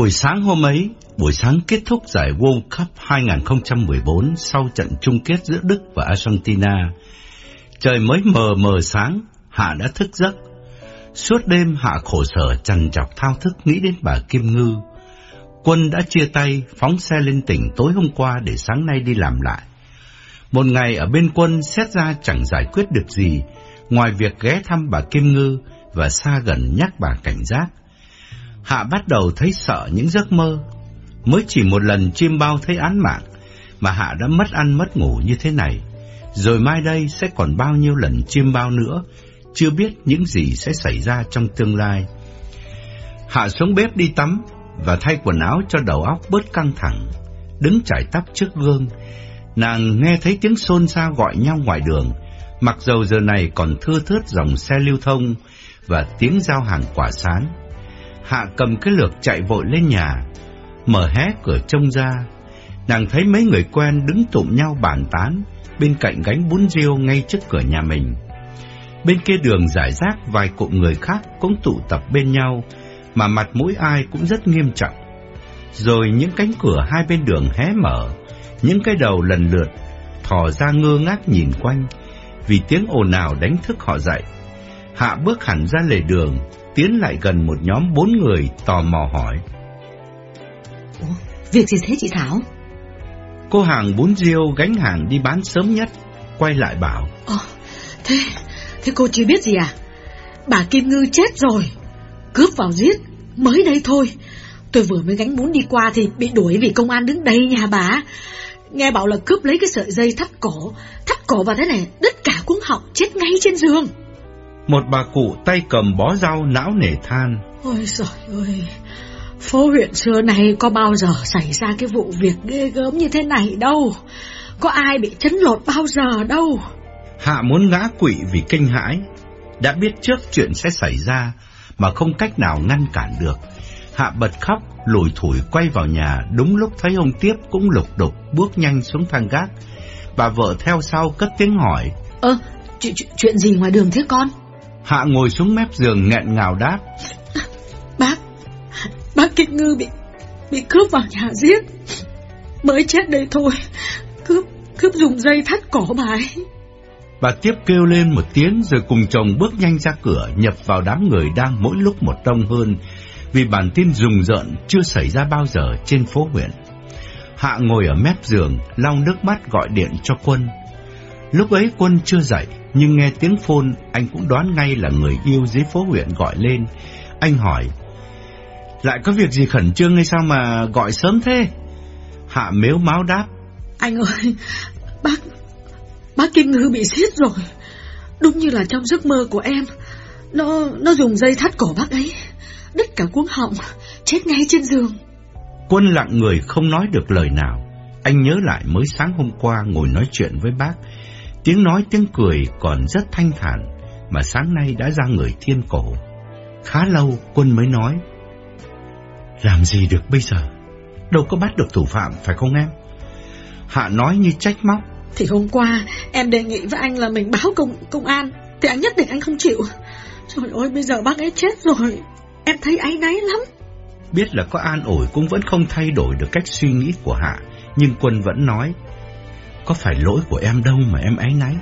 Buổi sáng hôm ấy, buổi sáng kết thúc giải World Cup 2014 sau trận chung kết giữa Đức và Argentina. Trời mới mờ mờ sáng, Hạ đã thức giấc. Suốt đêm Hạ khổ sở trằn trọc thao thức nghĩ đến bà Kim Ngư. Quân đã chia tay, phóng xe lên tỉnh tối hôm qua để sáng nay đi làm lại. Một ngày ở bên quân xét ra chẳng giải quyết được gì, ngoài việc ghé thăm bà Kim Ngư và xa gần nhắc bà cảnh giác. Hạ bắt đầu thấy sợ những giấc mơ. Mới chỉ một lần chim bao thấy án mạng, mà Hạ đã mất ăn mất ngủ như thế này. Rồi mai đây sẽ còn bao nhiêu lần chim bao nữa, chưa biết những gì sẽ xảy ra trong tương lai. Hạ xuống bếp đi tắm và thay quần áo cho đầu óc bớt căng thẳng. Đứng chải tóc trước gương, nàng nghe thấy tiếng xôn xao gọi nhau ngoài đường, mặc dầu giờ này còn thưa thớt dòng xe lưu thông và tiếng giao hàng quả sán. Hạ cầm cái lược chạy vội lên nhà, mở hé cửa trông ra. Nàng thấy mấy người quen đứng tụm nhau bàn tán bên cạnh gánh bún riêu ngay trước cửa nhà mình. Bên kia đường giải rác vài cụm người khác cũng tụ tập bên nhau, mà mặt mũi ai cũng rất nghiêm trọng. Rồi những cánh cửa hai bên đường hé mở, những cái đầu lần lượt thò ra ngơ ngác nhìn quanh, vì tiếng ồn ào đánh thức họ dậy. Hạ bước hẳn ra lề đường, tiến lại gần một nhóm bốn người tò mò hỏi. Ủa, việc gì thế chị Thảo? Cô hàng bún riêu gánh hàng đi bán sớm nhất, quay lại bảo. Ồ, thế, thế cô chưa biết gì à? Bà Kim Ngư chết rồi, cướp vào giết, mới đây thôi. Tôi vừa mới gánh bún đi qua thì bị đuổi vì công an đứng đây nhà bà. Nghe bảo là cướp lấy cái sợi dây thắt cổ, thắt cổ vào thế này, đứt cả cuống họng, chết ngay trên giường. Một bà cụ tay cầm bó rau não nể than. Ôi trời ơi, phố huyện xưa này có bao giờ xảy ra cái vụ việc ghê gớm như thế này đâu. Có ai bị chấn lột bao giờ đâu. Hạ muốn ngã quỵ vì kinh hãi. Đã biết trước chuyện sẽ xảy ra mà không cách nào ngăn cản được. Hạ bật khóc, lủi thủi quay vào nhà đúng lúc thấy ông Tiếp cũng lục đục bước nhanh xuống thang gác. Bà vợ theo sau cất tiếng hỏi. Ơ, chuyện, chuyện gì ngoài đường thế con? Hạ ngồi xuống mép giường nghẹn ngào đáp. Bác, bác Kinh Ngư bị bị cướp vào nhà giết. Mới chết đây thôi, cướp cướp dùng dây thắt cổ bà ấy. Bà tiếp kêu lên một tiếng rồi cùng chồng bước nhanh ra cửa nhập vào đám người đang mỗi lúc một đông hơn vì bản tin rùng rợn chưa xảy ra bao giờ trên phố huyện. Hạ ngồi ở mép giường, lau nước mắt gọi điện cho quân. Lúc ấy quân chưa dậy, nhưng nghe tiếng phone, anh cũng đoán ngay là người yêu dưới phố huyện gọi lên. Anh hỏi, lại có việc gì khẩn trương hay sao mà gọi sớm thế? Hạ mếu máu đáp. Anh ơi, bác, bác Kim Ngư bị giết rồi. Đúng như là trong giấc mơ của em. Nó, nó dùng dây thắt cổ bác ấy, đứt cả cuống họng, chết ngay trên giường. Quân lặng người không nói được lời nào. Anh nhớ lại mới sáng hôm qua ngồi nói chuyện với bác. Tiếng nói tiếng cười còn rất thanh thản, mà sáng nay đã ra người thiên cổ. Khá lâu quân mới nói. Làm gì được bây giờ? Đâu có bắt được thủ phạm, phải không em? Hạ nói như trách móc. Thì hôm qua em đề nghị với anh là mình báo công công an, thì anh nhất định anh không chịu. Trời ơi, bây giờ bác ấy chết rồi, em thấy áy náy lắm. Biết là có an ủi cũng vẫn không thay đổi được cách suy nghĩ của Hạ, nhưng Quân vẫn nói, có phải lỗi của em đâu mà em áy náy.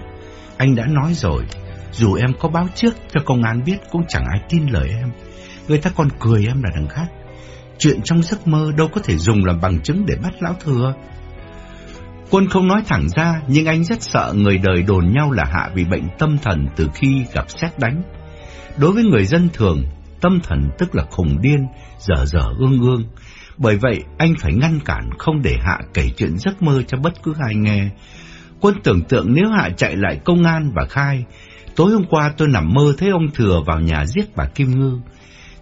Anh đã nói rồi, dù em có báo trước cho công an biết cũng chẳng ai tin lời em. Người ta còn cười em là đằng khác. Chuyện trong giấc mơ đâu có thể dùng làm bằng chứng để bắt lão thừa. Quân không nói thẳng ra, nhưng anh rất sợ người đời đồn nhau là Hạ bị bệnh tâm thần từ khi gặp xét đánh. Đối với người dân thường, tâm thần tức là khùng điên, dở dở ương ương. Bởi vậy, anh phải ngăn cản không để Hạ kể chuyện giấc mơ cho bất cứ ai nghe. Quân tưởng tượng nếu Hạ chạy lại công an và khai, tối hôm qua tôi nằm mơ thấy ông Thừa vào nhà giết bà Kim Ngư,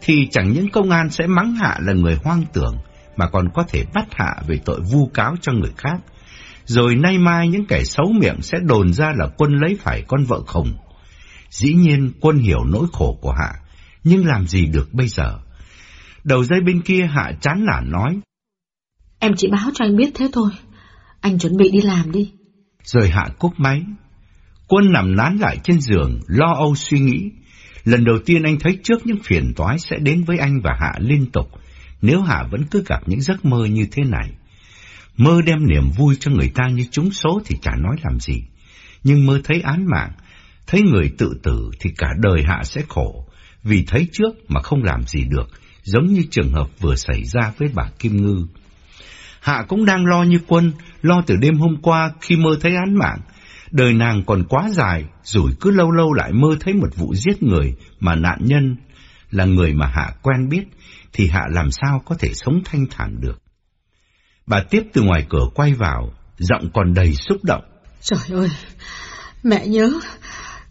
thì chẳng những công an sẽ mắng Hạ là người hoang tưởng, mà còn có thể bắt Hạ về tội vu cáo cho người khác. Rồi nay mai những kẻ xấu miệng sẽ đồn ra là quân lấy phải con vợ khổng. Dĩ nhiên quân hiểu nỗi khổ của Hạ, nhưng làm gì được bây giờ? Đầu dây bên kia Hạ chán nản nói. Em chỉ báo cho anh biết thế thôi. Anh chuẩn bị đi làm đi. Rồi Hạ cúp máy. Quân nằm nán lại trên giường, lo âu suy nghĩ. Lần đầu tiên anh thấy trước những phiền toái sẽ đến với anh và Hạ liên tục, nếu Hạ vẫn cứ gặp những giấc mơ như thế này. Mơ đem niềm vui cho người ta như trúng số thì chả nói làm gì. Nhưng mơ thấy án mạng, thấy người tự tử thì cả đời Hạ sẽ khổ, vì thấy trước mà không làm gì được, giống như trường hợp vừa xảy ra với bà Kim Ngư. Hạ cũng đang lo như quân, lo từ đêm hôm qua khi mơ thấy án mạng. Đời nàng còn quá dài, rồi cứ lâu lâu lại mơ thấy một vụ giết người mà nạn nhân là người mà Hạ quen biết, thì Hạ làm sao có thể sống thanh thản được. Bà tiếp từ ngoài cửa quay vào, giọng còn đầy xúc động. Trời ơi, mẹ nhớ,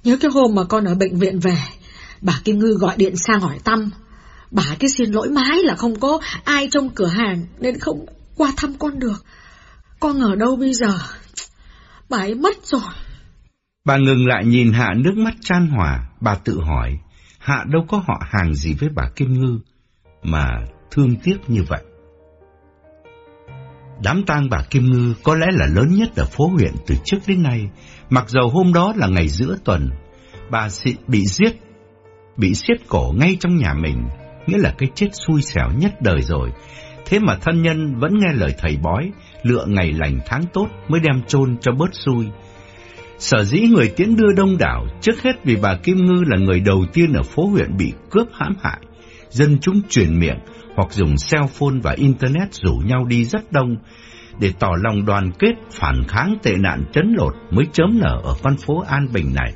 nhớ cái hôm mà con ở bệnh viện về, bà Kim Ngư gọi điện sang hỏi thăm. Bà cái xin lỗi mãi là không có ai trong cửa hàng nên không qua thăm con được. Con ở đâu bây giờ? Bà ấy mất rồi. Bà ngừng lại nhìn Hạ nước mắt chan hòa, bà tự hỏi, Hạ đâu có họ hàng gì với bà Kim Ngư, mà thương tiếc như vậy. Đám tang bà Kim Ngư có lẽ là lớn nhất ở phố huyện từ trước đến nay, mặc dầu hôm đó là ngày giữa tuần, bà bị giết, bị siết cổ ngay trong nhà mình, nghĩa là cái chết xui xẻo nhất đời rồi. Thế mà thân nhân vẫn nghe lời thầy bói, lựa ngày lành tháng tốt mới đem chôn cho bớt xui. Sở dĩ người tiến đưa đông đảo, trước hết vì bà Kim Ngư là người đầu tiên ở phố huyện bị cướp hãm hại. Dân chúng truyền miệng hoặc dùng cell phone và Internet rủ nhau đi rất đông để tỏ lòng đoàn kết phản kháng tệ nạn chấn lột mới chớm nở ở con phố An Bình này.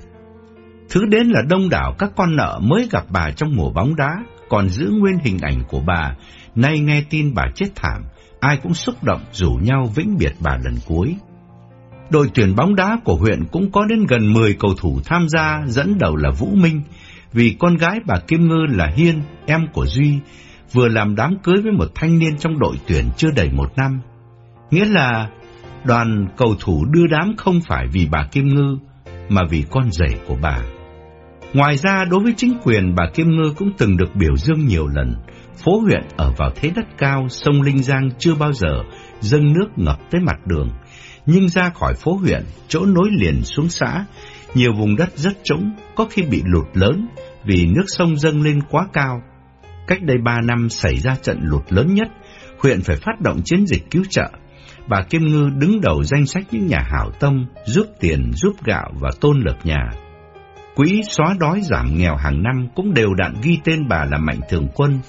Thứ đến là đông đảo các con nợ mới gặp bà trong mùa bóng đá, còn giữ nguyên hình ảnh của bà, nay nghe tin bà chết thảm, ai cũng xúc động rủ nhau vĩnh biệt bà lần cuối. Đội tuyển bóng đá của huyện cũng có đến gần 10 cầu thủ tham gia, dẫn đầu là Vũ Minh, vì con gái bà Kim Ngư là Hiên, em của Duy, vừa làm đám cưới với một thanh niên trong đội tuyển chưa đầy một năm. Nghĩa là đoàn cầu thủ đưa đám không phải vì bà Kim Ngư, mà vì con rể của bà. Ngoài ra, đối với chính quyền, bà Kim Ngư cũng từng được biểu dương nhiều lần. Phố huyện ở vào thế đất cao, sông Linh Giang chưa bao giờ dâng nước ngập tới mặt đường. Nhưng ra khỏi phố huyện, chỗ nối liền xuống xã, nhiều vùng đất rất trũng, có khi bị lụt lớn vì nước sông dâng lên quá cao. Cách đây ba năm xảy ra trận lụt lớn nhất, huyện phải phát động chiến dịch cứu trợ. Bà Kim Ngư đứng đầu danh sách những nhà hảo tâm, giúp tiền, giúp gạo và tôn lập nhà. Quỹ xóa đói giảm nghèo hàng năm cũng đều đặn ghi tên bà là Mạnh Thường Quân.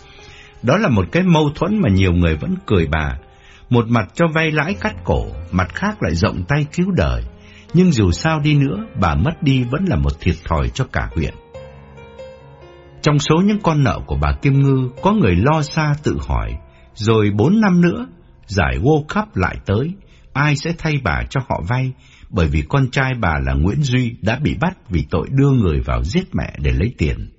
Đó là một cái mâu thuẫn mà nhiều người vẫn cười bà. Một mặt cho vay lãi cắt cổ, mặt khác lại rộng tay cứu đời. Nhưng dù sao đi nữa, bà mất đi vẫn là một thiệt thòi cho cả huyện. Trong số những con nợ của bà Kim Ngư, có người lo xa tự hỏi, rồi bốn năm nữa, giải World Cup lại tới, ai sẽ thay bà cho họ vay, bởi vì con trai bà là Nguyễn Duy đã bị bắt vì tội đưa người vào giết mẹ để lấy tiền.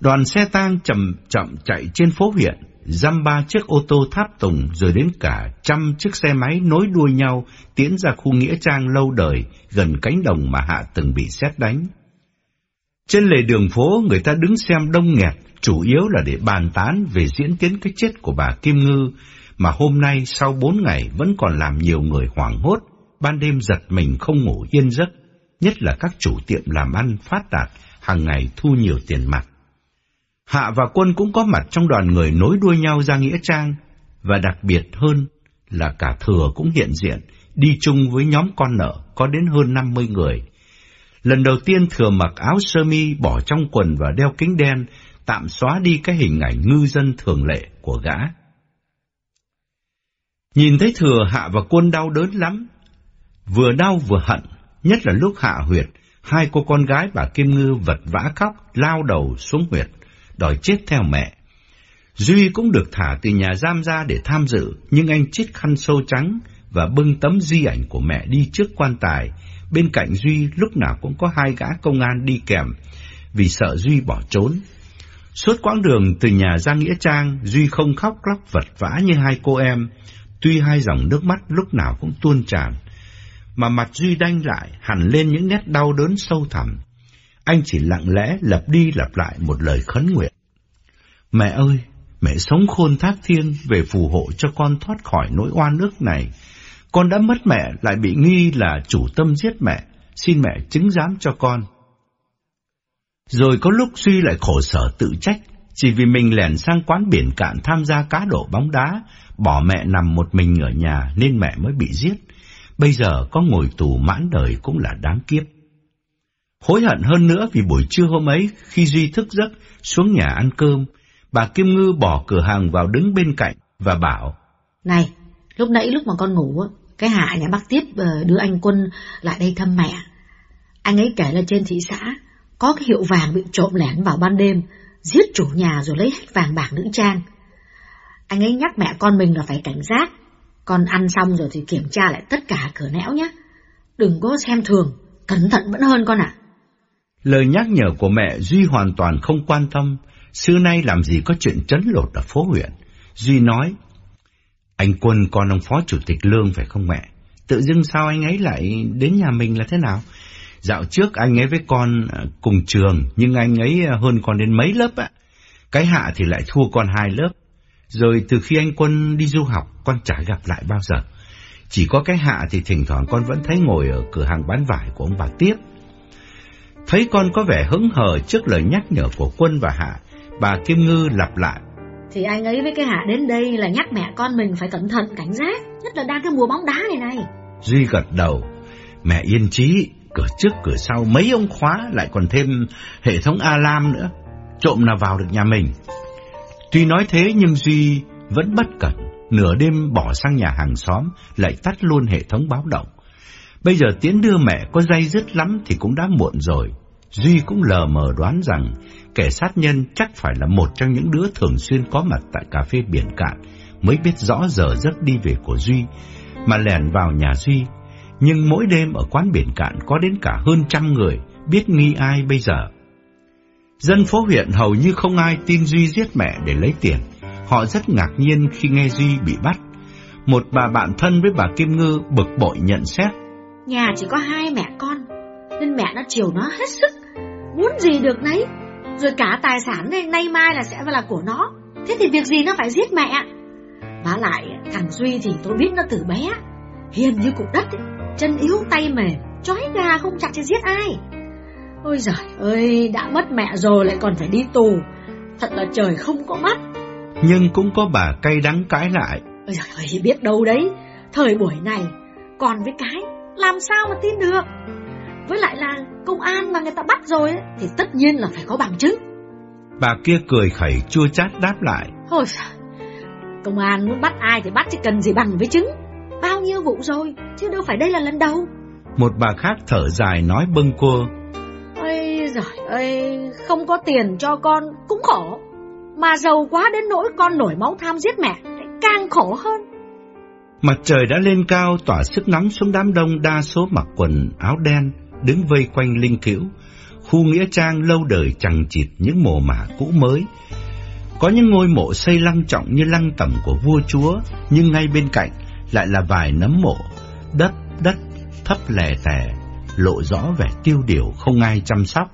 Đoàn xe tang chậm chậm chạy trên phố huyện, dăm ba chiếc ô tô tháp tùng rồi đến cả trăm chiếc xe máy nối đuôi nhau tiến ra khu nghĩa trang lâu đời gần cánh đồng mà Hạ từng bị xét đánh. Trên lề đường phố người ta đứng xem đông nghẹt, chủ yếu là để bàn tán về diễn tiến cái chết của bà Kim Ngư, mà hôm nay sau bốn ngày vẫn còn làm nhiều người hoảng hốt, ban đêm giật mình không ngủ yên giấc, nhất là các chủ tiệm làm ăn phát đạt, hàng ngày thu nhiều tiền mặt. Hạ và quân cũng có mặt trong đoàn người nối đuôi nhau ra Nghĩa Trang, và đặc biệt hơn là cả thừa cũng hiện diện, đi chung với nhóm con nợ có đến hơn 50 người. Lần đầu tiên thừa mặc áo sơ mi bỏ trong quần và đeo kính đen, tạm xóa đi cái hình ảnh ngư dân thường lệ của gã. Nhìn thấy thừa hạ và quân đau đớn lắm, vừa đau vừa hận, nhất là lúc hạ huyệt, hai cô con gái bà Kim Ngư vật vã khóc, lao đầu xuống huyệt, đòi chết theo mẹ. Duy cũng được thả từ nhà giam ra để tham dự, nhưng anh chít khăn sâu trắng và bưng tấm di ảnh của mẹ đi trước quan tài. Bên cạnh Duy lúc nào cũng có hai gã công an đi kèm, vì sợ Duy bỏ trốn. Suốt quãng đường từ nhà ra Nghĩa Trang, Duy không khóc lóc vật vã như hai cô em, tuy hai dòng nước mắt lúc nào cũng tuôn tràn, mà mặt Duy đanh lại hẳn lên những nét đau đớn sâu thẳm. Anh chỉ lặng lẽ lặp đi lặp lại một lời khấn nguyện. Mẹ ơi, mẹ sống khôn thác thiên về phù hộ cho con thoát khỏi nỗi oan ức này. Con đã mất mẹ lại bị nghi là chủ tâm giết mẹ, xin mẹ chứng giám cho con. Rồi có lúc Duy lại khổ sở tự trách, Chỉ vì mình lẻn sang quán biển cạn tham gia cá độ bóng đá, bỏ mẹ nằm một mình ở nhà nên mẹ mới bị giết. Bây giờ có ngồi tù mãn đời cũng là đáng kiếp. Hối hận hơn nữa vì buổi trưa hôm ấy, khi Duy thức giấc xuống nhà ăn cơm, bà Kim Ngư bỏ cửa hàng vào đứng bên cạnh và bảo. Này, lúc nãy lúc mà con ngủ, cái hạ nhà bác tiếp ờ, đưa anh Quân lại đây thăm mẹ. Anh ấy kể là trên thị xã, có cái hiệu vàng bị trộm lẻn vào ban đêm, giết chủ nhà rồi lấy hết vàng bạc nữ trang. Anh ấy nhắc mẹ con mình là phải cảnh giác, con ăn xong rồi thì kiểm tra lại tất cả cửa nẻo nhé. Đừng có xem thường, cẩn thận vẫn hơn con ạ. Lời nhắc nhở của mẹ Duy hoàn toàn không quan tâm, xưa nay làm gì có chuyện chấn lột ở phố huyện. Duy nói, anh Quân con ông phó chủ tịch Lương phải không mẹ? Tự dưng sao anh ấy lại đến nhà mình là thế nào? Dạo trước anh ấy với con à, cùng trường, nhưng anh ấy à, hơn con đến mấy lớp ạ. Cái hạ thì lại thua con hai lớp. Rồi từ khi anh Quân đi du học, con chả gặp lại bao giờ. Chỉ có cái hạ thì thỉnh thoảng con vẫn thấy ngồi ở cửa hàng bán vải của ông bà Tiếp. Thấy con có vẻ hứng hờ trước lời nhắc nhở của Quân và Hạ, bà Kim Ngư lặp lại. Thì anh ấy với cái Hạ đến đây là nhắc mẹ con mình phải cẩn thận, cảnh giác, nhất là đang cái mùa bóng đá này này. Duy gật đầu, mẹ yên trí, cửa trước cửa sau mấy ông khóa lại còn thêm hệ thống alarm nữa, trộm nào vào được nhà mình. Tuy nói thế nhưng Duy vẫn bất cẩn, nửa đêm bỏ sang nhà hàng xóm lại tắt luôn hệ thống báo động. Bây giờ Tiến đưa mẹ có dây dứt lắm thì cũng đã muộn rồi. Duy cũng lờ mờ đoán rằng kẻ sát nhân chắc phải là một trong những đứa thường xuyên có mặt tại cà phê biển cạn mới biết rõ giờ giấc đi về của Duy mà lẻn vào nhà Duy. Nhưng mỗi đêm ở quán biển cạn có đến cả hơn trăm người biết nghi ai bây giờ. Dân phố huyện hầu như không ai tin Duy giết mẹ để lấy tiền. Họ rất ngạc nhiên khi nghe Duy bị bắt. Một bà bạn thân với bà Kim Ngư bực bội nhận xét. Nhà chỉ có hai mẹ con, nên mẹ nó chiều nó hết sức. Muốn gì được nấy. Rồi cả tài sản này nay mai là sẽ là của nó. Thế thì việc gì nó phải giết mẹ? Và lại thằng Duy thì tôi biết nó từ bé. Hiền như cục đất ấy. Chân yếu tay mềm, chói gà không chặt thì giết ai. Ôi giời ơi, đã mất mẹ rồi lại còn phải đi tù. Thật là trời không có mắt. Nhưng cũng có bà cay đắng cãi lại. Ôi giời ơi, biết đâu đấy. Thời buổi này, còn với cái, làm sao mà tin được. Với lại là công an mà người ta bắt rồi ấy, thì tất nhiên là phải có bằng chứng. Bà kia cười khẩy chua chát đáp lại. Ôi công an muốn bắt ai thì bắt chứ cần gì bằng với chứng. Bao nhiêu vụ rồi, chứ đâu phải đây là lần đầu. Một bà khác thở dài nói bâng cô. Giời ơi, không có tiền cho con cũng khổ. Mà giàu quá đến nỗi con nổi máu tham giết mẹ, lại càng khổ hơn. Mặt trời đã lên cao tỏa sức nóng xuống đám đông đa số mặc quần áo đen, đứng vây quanh linh cữu. Khu nghĩa trang lâu đời chẳng chịt những mồ mả cũ mới. Có những ngôi mộ xây lăng trọng như lăng tẩm của vua chúa, nhưng ngay bên cạnh lại là vài nấm mộ, đất đất thấp lè tè, lộ rõ vẻ tiêu điều không ai chăm sóc.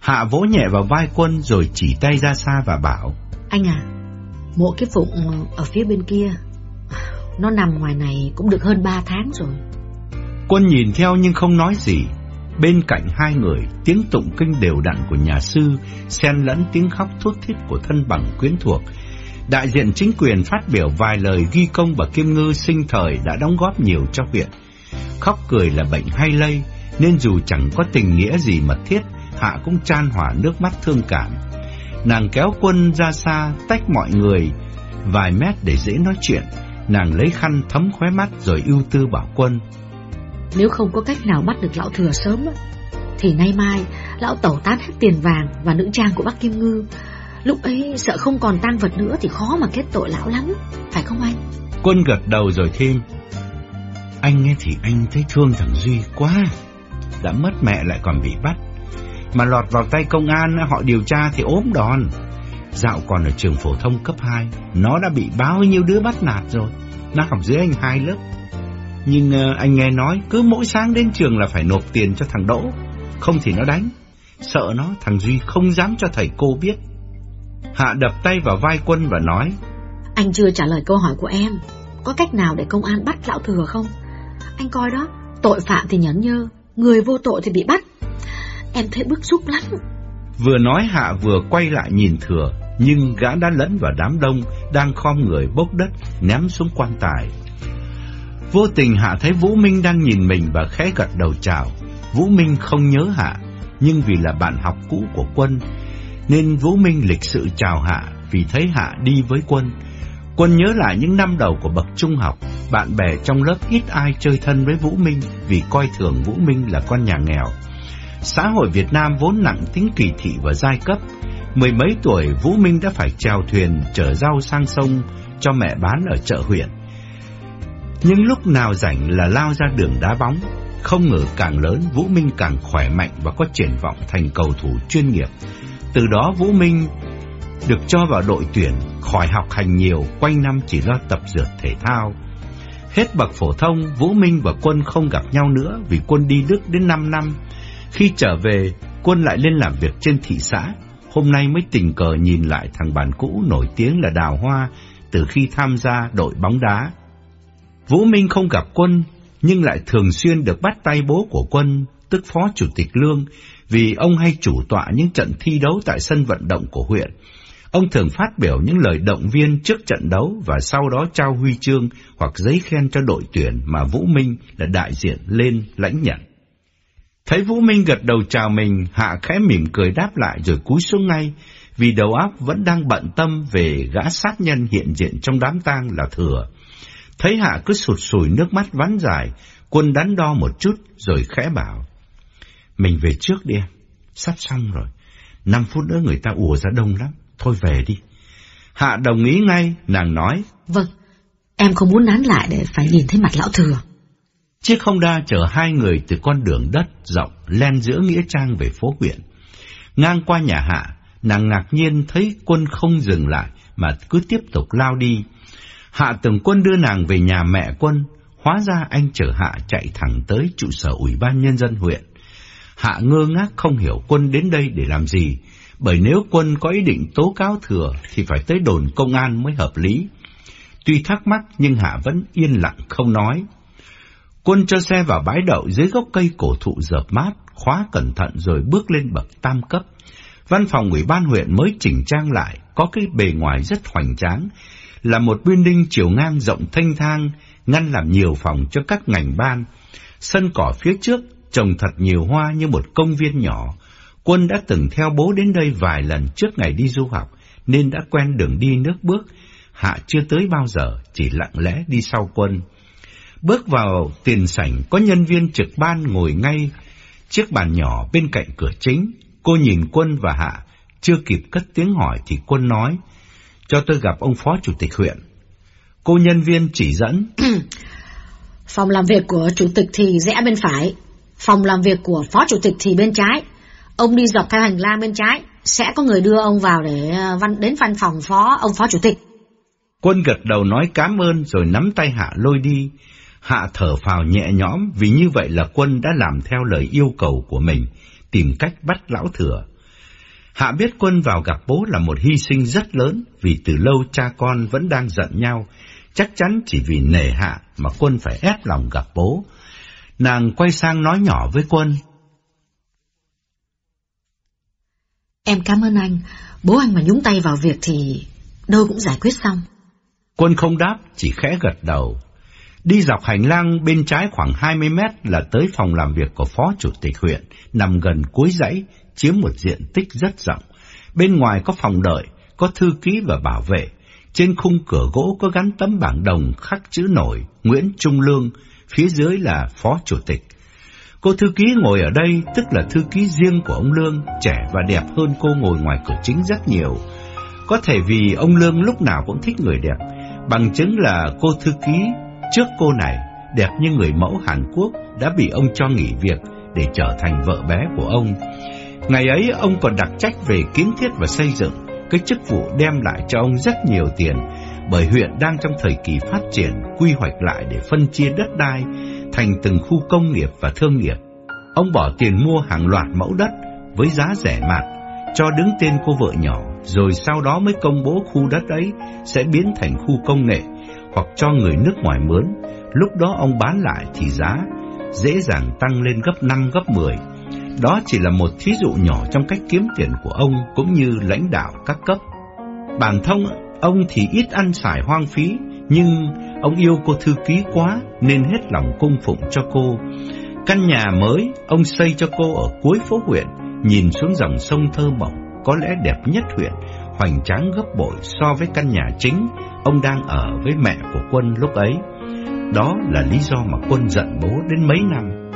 Hạ vỗ nhẹ vào vai quân rồi chỉ tay ra xa và bảo. Anh à, mộ cái phụng ở phía bên kia, nó nằm ngoài này cũng được hơn ba tháng rồi. Quân nhìn theo nhưng không nói gì. Bên cạnh hai người, tiếng tụng kinh đều đặn của nhà sư, xen lẫn tiếng khóc thuốc thiết của thân bằng quyến thuộc. Đại diện chính quyền phát biểu vài lời ghi công bà Kim Ngư sinh thời đã đóng góp nhiều cho huyện. Khóc cười là bệnh hay lây, nên dù chẳng có tình nghĩa gì mật thiết, Hạ cũng chan hỏa nước mắt thương cảm. Nàng kéo quân ra xa, tách mọi người vài mét để dễ nói chuyện. Nàng lấy khăn thấm khóe mắt rồi ưu tư bảo quân. Nếu không có cách nào bắt được lão thừa sớm Thì nay mai Lão tẩu tán hết tiền vàng và nữ trang của bác Kim Ngư Lúc ấy sợ không còn tang vật nữa Thì khó mà kết tội lão lắm Phải không anh Quân gật đầu rồi thêm Anh nghe thì anh thấy thương thằng Duy quá Đã mất mẹ lại còn bị bắt mà lọt vào tay công an Họ điều tra thì ốm đòn Dạo còn ở trường phổ thông cấp 2 Nó đã bị bao nhiêu đứa bắt nạt rồi Nó học dưới anh hai lớp nhưng ờ, anh nghe nói cứ mỗi sáng đến trường là phải nộp tiền cho thằng Đỗ, không thì nó đánh. Sợ nó thằng Duy không dám cho thầy cô biết. Hạ đập tay vào vai quân và nói Anh chưa trả lời câu hỏi của em Có cách nào để công an bắt lão thừa không? Anh coi đó Tội phạm thì nhẫn nhơ Người vô tội thì bị bắt Em thấy bức xúc lắm Vừa nói Hạ vừa quay lại nhìn thừa nhưng gã đã lẫn vào đám đông đang khom người bốc đất ném xuống quan tài. Vô tình Hạ thấy Vũ Minh đang nhìn mình và khẽ gật đầu chào. Vũ Minh không nhớ Hạ, nhưng vì là bạn học cũ của Quân, nên Vũ Minh lịch sự chào Hạ vì thấy Hạ đi với Quân. Quân nhớ lại những năm đầu của bậc trung học, bạn bè trong lớp ít ai chơi thân với Vũ Minh vì coi thường Vũ Minh là con nhà nghèo. Xã hội Việt Nam vốn nặng tính kỳ thị và giai cấp. Mười mấy tuổi, Vũ Minh đã phải chèo thuyền chở rau sang sông cho mẹ bán ở chợ huyện. Nhưng lúc nào rảnh là lao ra đường đá bóng. Không ngờ càng lớn, Vũ Minh càng khỏe mạnh và có triển vọng thành cầu thủ chuyên nghiệp. Từ đó Vũ Minh được cho vào đội tuyển, khỏi học hành nhiều, quanh năm chỉ lo tập dượt thể thao. Hết bậc phổ thông, Vũ Minh và Quân không gặp nhau nữa vì Quân đi Đức đến 5 năm. Khi trở về, Quân lại lên làm việc trên thị xã. Hôm nay mới tình cờ nhìn lại thằng bạn cũ nổi tiếng là Đào Hoa từ khi tham gia đội bóng đá. Vũ Minh không gặp Quân, nhưng lại thường xuyên được bắt tay bố của Quân, tức Phó Chủ tịch Lương, vì ông hay chủ tọa những trận thi đấu tại sân vận động của huyện. Ông thường phát biểu những lời động viên trước trận đấu và sau đó trao huy chương hoặc giấy khen cho đội tuyển mà Vũ Minh là đại diện lên lãnh nhận. Thấy Vũ Minh gật đầu chào mình, Hạ khẽ mỉm cười đáp lại rồi cúi xuống ngay, vì đầu óc vẫn đang bận tâm về gã sát nhân hiện diện trong đám tang là thừa. Thấy Hạ cứ sụt sùi nước mắt vắn dài, quân đắn đo một chút rồi khẽ bảo. Mình về trước đi em, sắp xong rồi. Năm phút nữa người ta ùa ra đông lắm, thôi về đi. Hạ đồng ý ngay, nàng nói. Vâng, em không muốn nán lại để phải nhìn thấy mặt lão thừa. Chiếc Honda chở hai người từ con đường đất rộng len giữa Nghĩa Trang về phố huyện. Ngang qua nhà Hạ, nàng ngạc nhiên thấy quân không dừng lại mà cứ tiếp tục lao đi. Hạ từng quân đưa nàng về nhà mẹ quân, hóa ra anh chở Hạ chạy thẳng tới trụ sở Ủy ban Nhân dân huyện. Hạ ngơ ngác không hiểu quân đến đây để làm gì, bởi nếu quân có ý định tố cáo thừa thì phải tới đồn công an mới hợp lý. Tuy thắc mắc nhưng Hạ vẫn yên lặng không nói. Quân cho xe vào bãi đậu dưới gốc cây cổ thụ dợp mát, khóa cẩn thận rồi bước lên bậc tam cấp. Văn phòng ủy ban huyện mới chỉnh trang lại, có cái bề ngoài rất hoành tráng, là một building chiều ngang rộng thanh thang, ngăn làm nhiều phòng cho các ngành ban. Sân cỏ phía trước trồng thật nhiều hoa như một công viên nhỏ. Quân đã từng theo bố đến đây vài lần trước ngày đi du học, nên đã quen đường đi nước bước. Hạ chưa tới bao giờ, chỉ lặng lẽ đi sau quân. Bước vào tiền sảnh, có nhân viên trực ban ngồi ngay chiếc bàn nhỏ bên cạnh cửa chính. Cô nhìn quân và Hạ, chưa kịp cất tiếng hỏi thì quân nói, cho tôi gặp ông phó chủ tịch huyện. Cô nhân viên chỉ dẫn. Phòng làm việc của chủ tịch thì rẽ bên phải, phòng làm việc của phó chủ tịch thì bên trái. Ông đi dọc theo hành lang bên trái, sẽ có người đưa ông vào để ờ, văn đến văn phòng phó ông phó chủ tịch. Quân gật đầu nói cảm ơn rồi nắm tay Hạ lôi đi. Hạ thở phào nhẹ nhõm vì như vậy là quân đã làm theo lời yêu cầu của mình, tìm cách bắt lão thừa. Hạ biết quân vào gặp bố là một hy sinh rất lớn vì từ lâu cha con vẫn đang giận nhau, chắc chắn chỉ vì nể hạ mà quân phải ép lòng gặp bố. Nàng quay sang nói nhỏ với quân. Em cảm ơn anh, bố anh mà nhúng tay vào việc thì đâu cũng giải quyết xong. Quân không đáp, chỉ khẽ gật đầu. Đi dọc hành lang bên trái khoảng 20 mét là tới phòng làm việc của Phó Chủ tịch huyện, nằm gần cuối dãy, chiếm một diện tích rất rộng. Bên ngoài có phòng đợi, có thư ký và bảo vệ. Trên khung cửa gỗ có gắn tấm bảng đồng khắc chữ nổi Nguyễn Trung Lương, phía dưới là Phó Chủ tịch. Cô thư ký ngồi ở đây tức là thư ký riêng của ông Lương, trẻ và đẹp hơn cô ngồi ngoài cửa chính rất nhiều. Có thể vì ông Lương lúc nào cũng thích người đẹp, bằng chứng là cô thư ký trước cô này đẹp như người mẫu Hàn Quốc đã bị ông cho nghỉ việc để trở thành vợ bé của ông. Ngày ấy ông còn đặc trách về kiến thiết và xây dựng, cái chức vụ đem lại cho ông rất nhiều tiền, bởi huyện đang trong thời kỳ phát triển, quy hoạch lại để phân chia đất đai thành từng khu công nghiệp và thương nghiệp. Ông bỏ tiền mua hàng loạt mẫu đất với giá rẻ mạt, cho đứng tên cô vợ nhỏ, rồi sau đó mới công bố khu đất ấy sẽ biến thành khu công nghệ hoặc cho người nước ngoài mướn. Lúc đó ông bán lại thì giá dễ dàng tăng lên gấp 5 gấp 10. Đó chỉ là một thí dụ nhỏ trong cách kiếm tiền của ông cũng như lãnh đạo các cấp. Bản thân ông thì ít ăn xài hoang phí, nhưng ông yêu cô thư ký quá nên hết lòng cung phụng cho cô. Căn nhà mới ông xây cho cô ở cuối phố huyện, nhìn xuống dòng sông thơ mộng, có lẽ đẹp nhất huyện, hoành tráng gấp bội so với căn nhà chính ông đang ở với mẹ của Quân lúc ấy. Đó là lý do mà Quân giận bố đến mấy năm.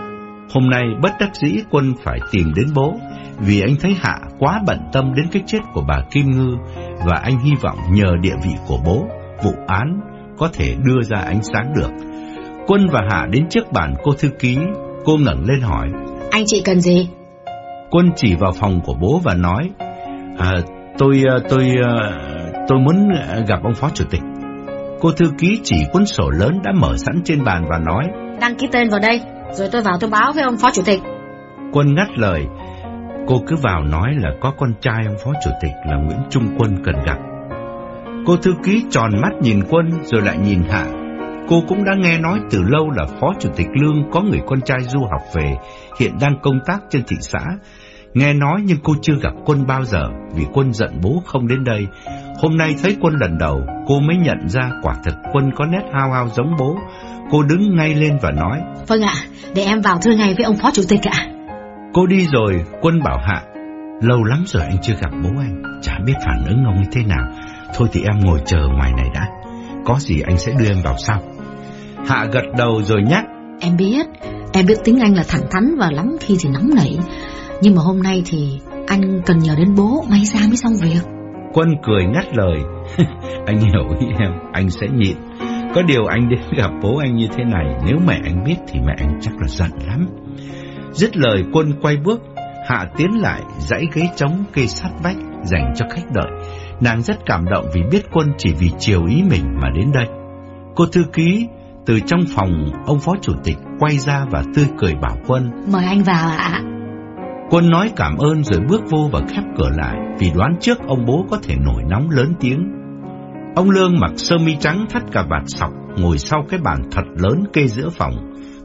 Hôm nay bất đắc dĩ Quân phải tìm đến bố, vì anh thấy Hạ quá bận tâm đến cái chết của bà Kim Ngư và anh hy vọng nhờ địa vị của bố, vụ án có thể đưa ra ánh sáng được. Quân và Hạ đến trước bàn cô thư ký, cô ngẩng lên hỏi. Anh chị cần gì? Quân chỉ vào phòng của bố và nói, à, tôi, à, tôi, à, tôi muốn gặp ông phó chủ tịch. Cô thư ký chỉ cuốn sổ lớn đã mở sẵn trên bàn và nói, Đăng ký tên vào đây, rồi tôi vào tôi báo với ông phó chủ tịch. Quân ngắt lời, cô cứ vào nói là có con trai ông phó chủ tịch là Nguyễn Trung Quân cần gặp. Cô thư ký tròn mắt nhìn Quân rồi lại nhìn Hạ. Cô cũng đã nghe nói từ lâu là phó chủ tịch Lương có người con trai du học về, hiện đang công tác trên thị xã. Nghe nói nhưng cô chưa gặp Quân bao giờ vì Quân giận bố không đến đây. Hôm nay thấy Quân lần đầu, cô mới nhận ra quả thực Quân có nét hao hao giống bố. Cô đứng ngay lên và nói, Vâng ạ, để em vào thưa ngay với ông phó chủ tịch ạ. Cô đi rồi, Quân bảo Hạ, lâu lắm rồi anh chưa gặp bố anh, chả biết phản ứng ông như thế nào. Thôi thì em ngồi chờ ngoài này đã, có gì anh sẽ đưa em vào sau. Hạ gật đầu rồi nhắc, Em biết, em biết tính anh là thẳng thắn và lắm khi thì nóng nảy. Nhưng mà hôm nay thì anh cần nhờ đến bố, may ra mới xong việc. Quân cười ngắt lời, anh hiểu ý em, anh sẽ nhịn. Có điều anh đến gặp bố anh như thế này, nếu mẹ anh biết thì mẹ anh chắc là giận lắm. Dứt lời quân quay bước, Hạ tiến lại dãy ghế trống kê sát vách dành cho khách đợi. Nàng rất cảm động vì biết quân chỉ vì chiều ý mình mà đến đây. Cô thư ký từ trong phòng ông phó chủ tịch quay ra và tươi cười bảo quân. Mời anh vào ạ. Quân nói cảm ơn rồi bước vô và khép cửa lại vì đoán trước ông bố có thể nổi nóng lớn tiếng. Ông Lương mặc sơ mi trắng thắt cà vạt sọc ngồi sau cái bàn thật lớn kê giữa phòng.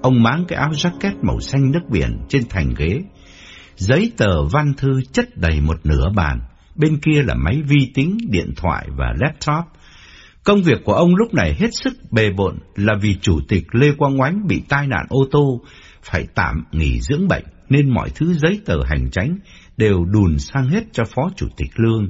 Ông máng cái áo jacket màu xanh nước biển trên thành ghế. Giấy tờ văn thư chất đầy một nửa bàn. Bên kia là máy vi tính, điện thoại và laptop. Công việc của ông lúc này hết sức bề bộn là vì chủ tịch Lê Quang Oánh bị tai nạn ô tô, phải tạm nghỉ dưỡng bệnh, nên mọi thứ giấy tờ hành tránh đều đùn sang hết cho phó chủ tịch Lương.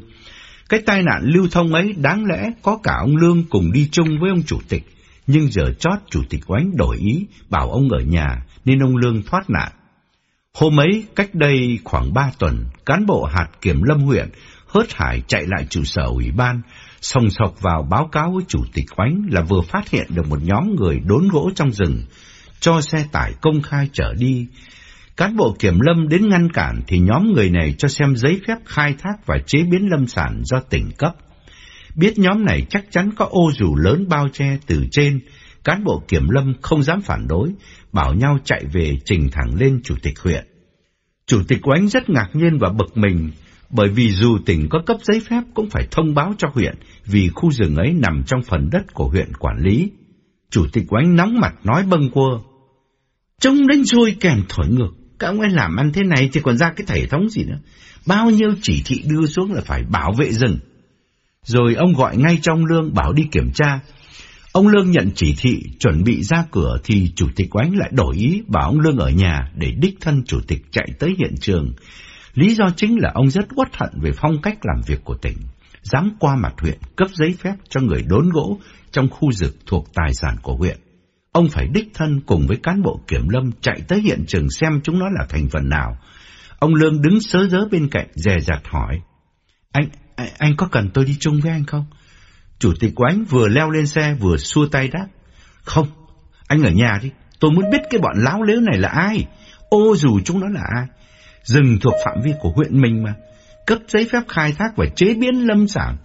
Cái tai nạn lưu thông ấy đáng lẽ có cả ông Lương cùng đi chung với ông chủ tịch, nhưng giờ chót chủ tịch Oánh đổi ý, bảo ông ở nhà, nên ông Lương thoát nạn. Hôm ấy, cách đây khoảng ba tuần, cán bộ hạt kiểm lâm huyện hớt hải chạy lại trụ sở ủy ban, sòng sọc vào báo cáo với chủ tịch Oánh là vừa phát hiện được một nhóm người đốn gỗ trong rừng, cho xe tải công khai chở đi. Cán bộ kiểm lâm đến ngăn cản thì nhóm người này cho xem giấy phép khai thác và chế biến lâm sản do tỉnh cấp. Biết nhóm này chắc chắn có ô dù lớn bao che từ trên, cán bộ kiểm lâm không dám phản đối, bảo nhau chạy về trình thẳng lên chủ tịch huyện. Chủ tịch Oánh rất ngạc nhiên và bực mình, bởi vì dù tỉnh có cấp giấy phép cũng phải thông báo cho huyện vì khu rừng ấy nằm trong phần đất của huyện quản lý. Chủ tịch Oánh nóng mặt nói bâng quơ. Trông đánh xuôi kèm thổi ngược, các ông ấy làm ăn thế này thì còn ra cái thể thống gì nữa. Bao nhiêu chỉ thị đưa xuống là phải bảo vệ rừng. Rồi ông gọi ngay trong Lương bảo đi kiểm tra. Ông Lương nhận chỉ thị chuẩn bị ra cửa thì chủ tịch Oánh lại đổi ý bảo ông Lương ở nhà để đích thân chủ tịch chạy tới hiện trường. Lý do chính là ông rất uất hận về phong cách làm việc của tỉnh, dám qua mặt huyện cấp giấy phép cho người đốn gỗ trong khu rừng thuộc tài sản của huyện. Ông phải đích thân cùng với cán bộ kiểm lâm chạy tới hiện trường xem chúng nó là thành phần nào. Ông Lương đứng sớ dớ bên cạnh dè dặt hỏi, anh, anh, anh có cần tôi đi chung với anh không? Chủ tịch Oánh vừa leo lên xe vừa xua tay đáp, không, anh ở nhà đi, tôi muốn biết cái bọn láo lếu này là ai, ô dù chúng nó là ai. Rừng thuộc phạm vi của huyện mình mà, cấp giấy phép khai thác và chế biến lâm sản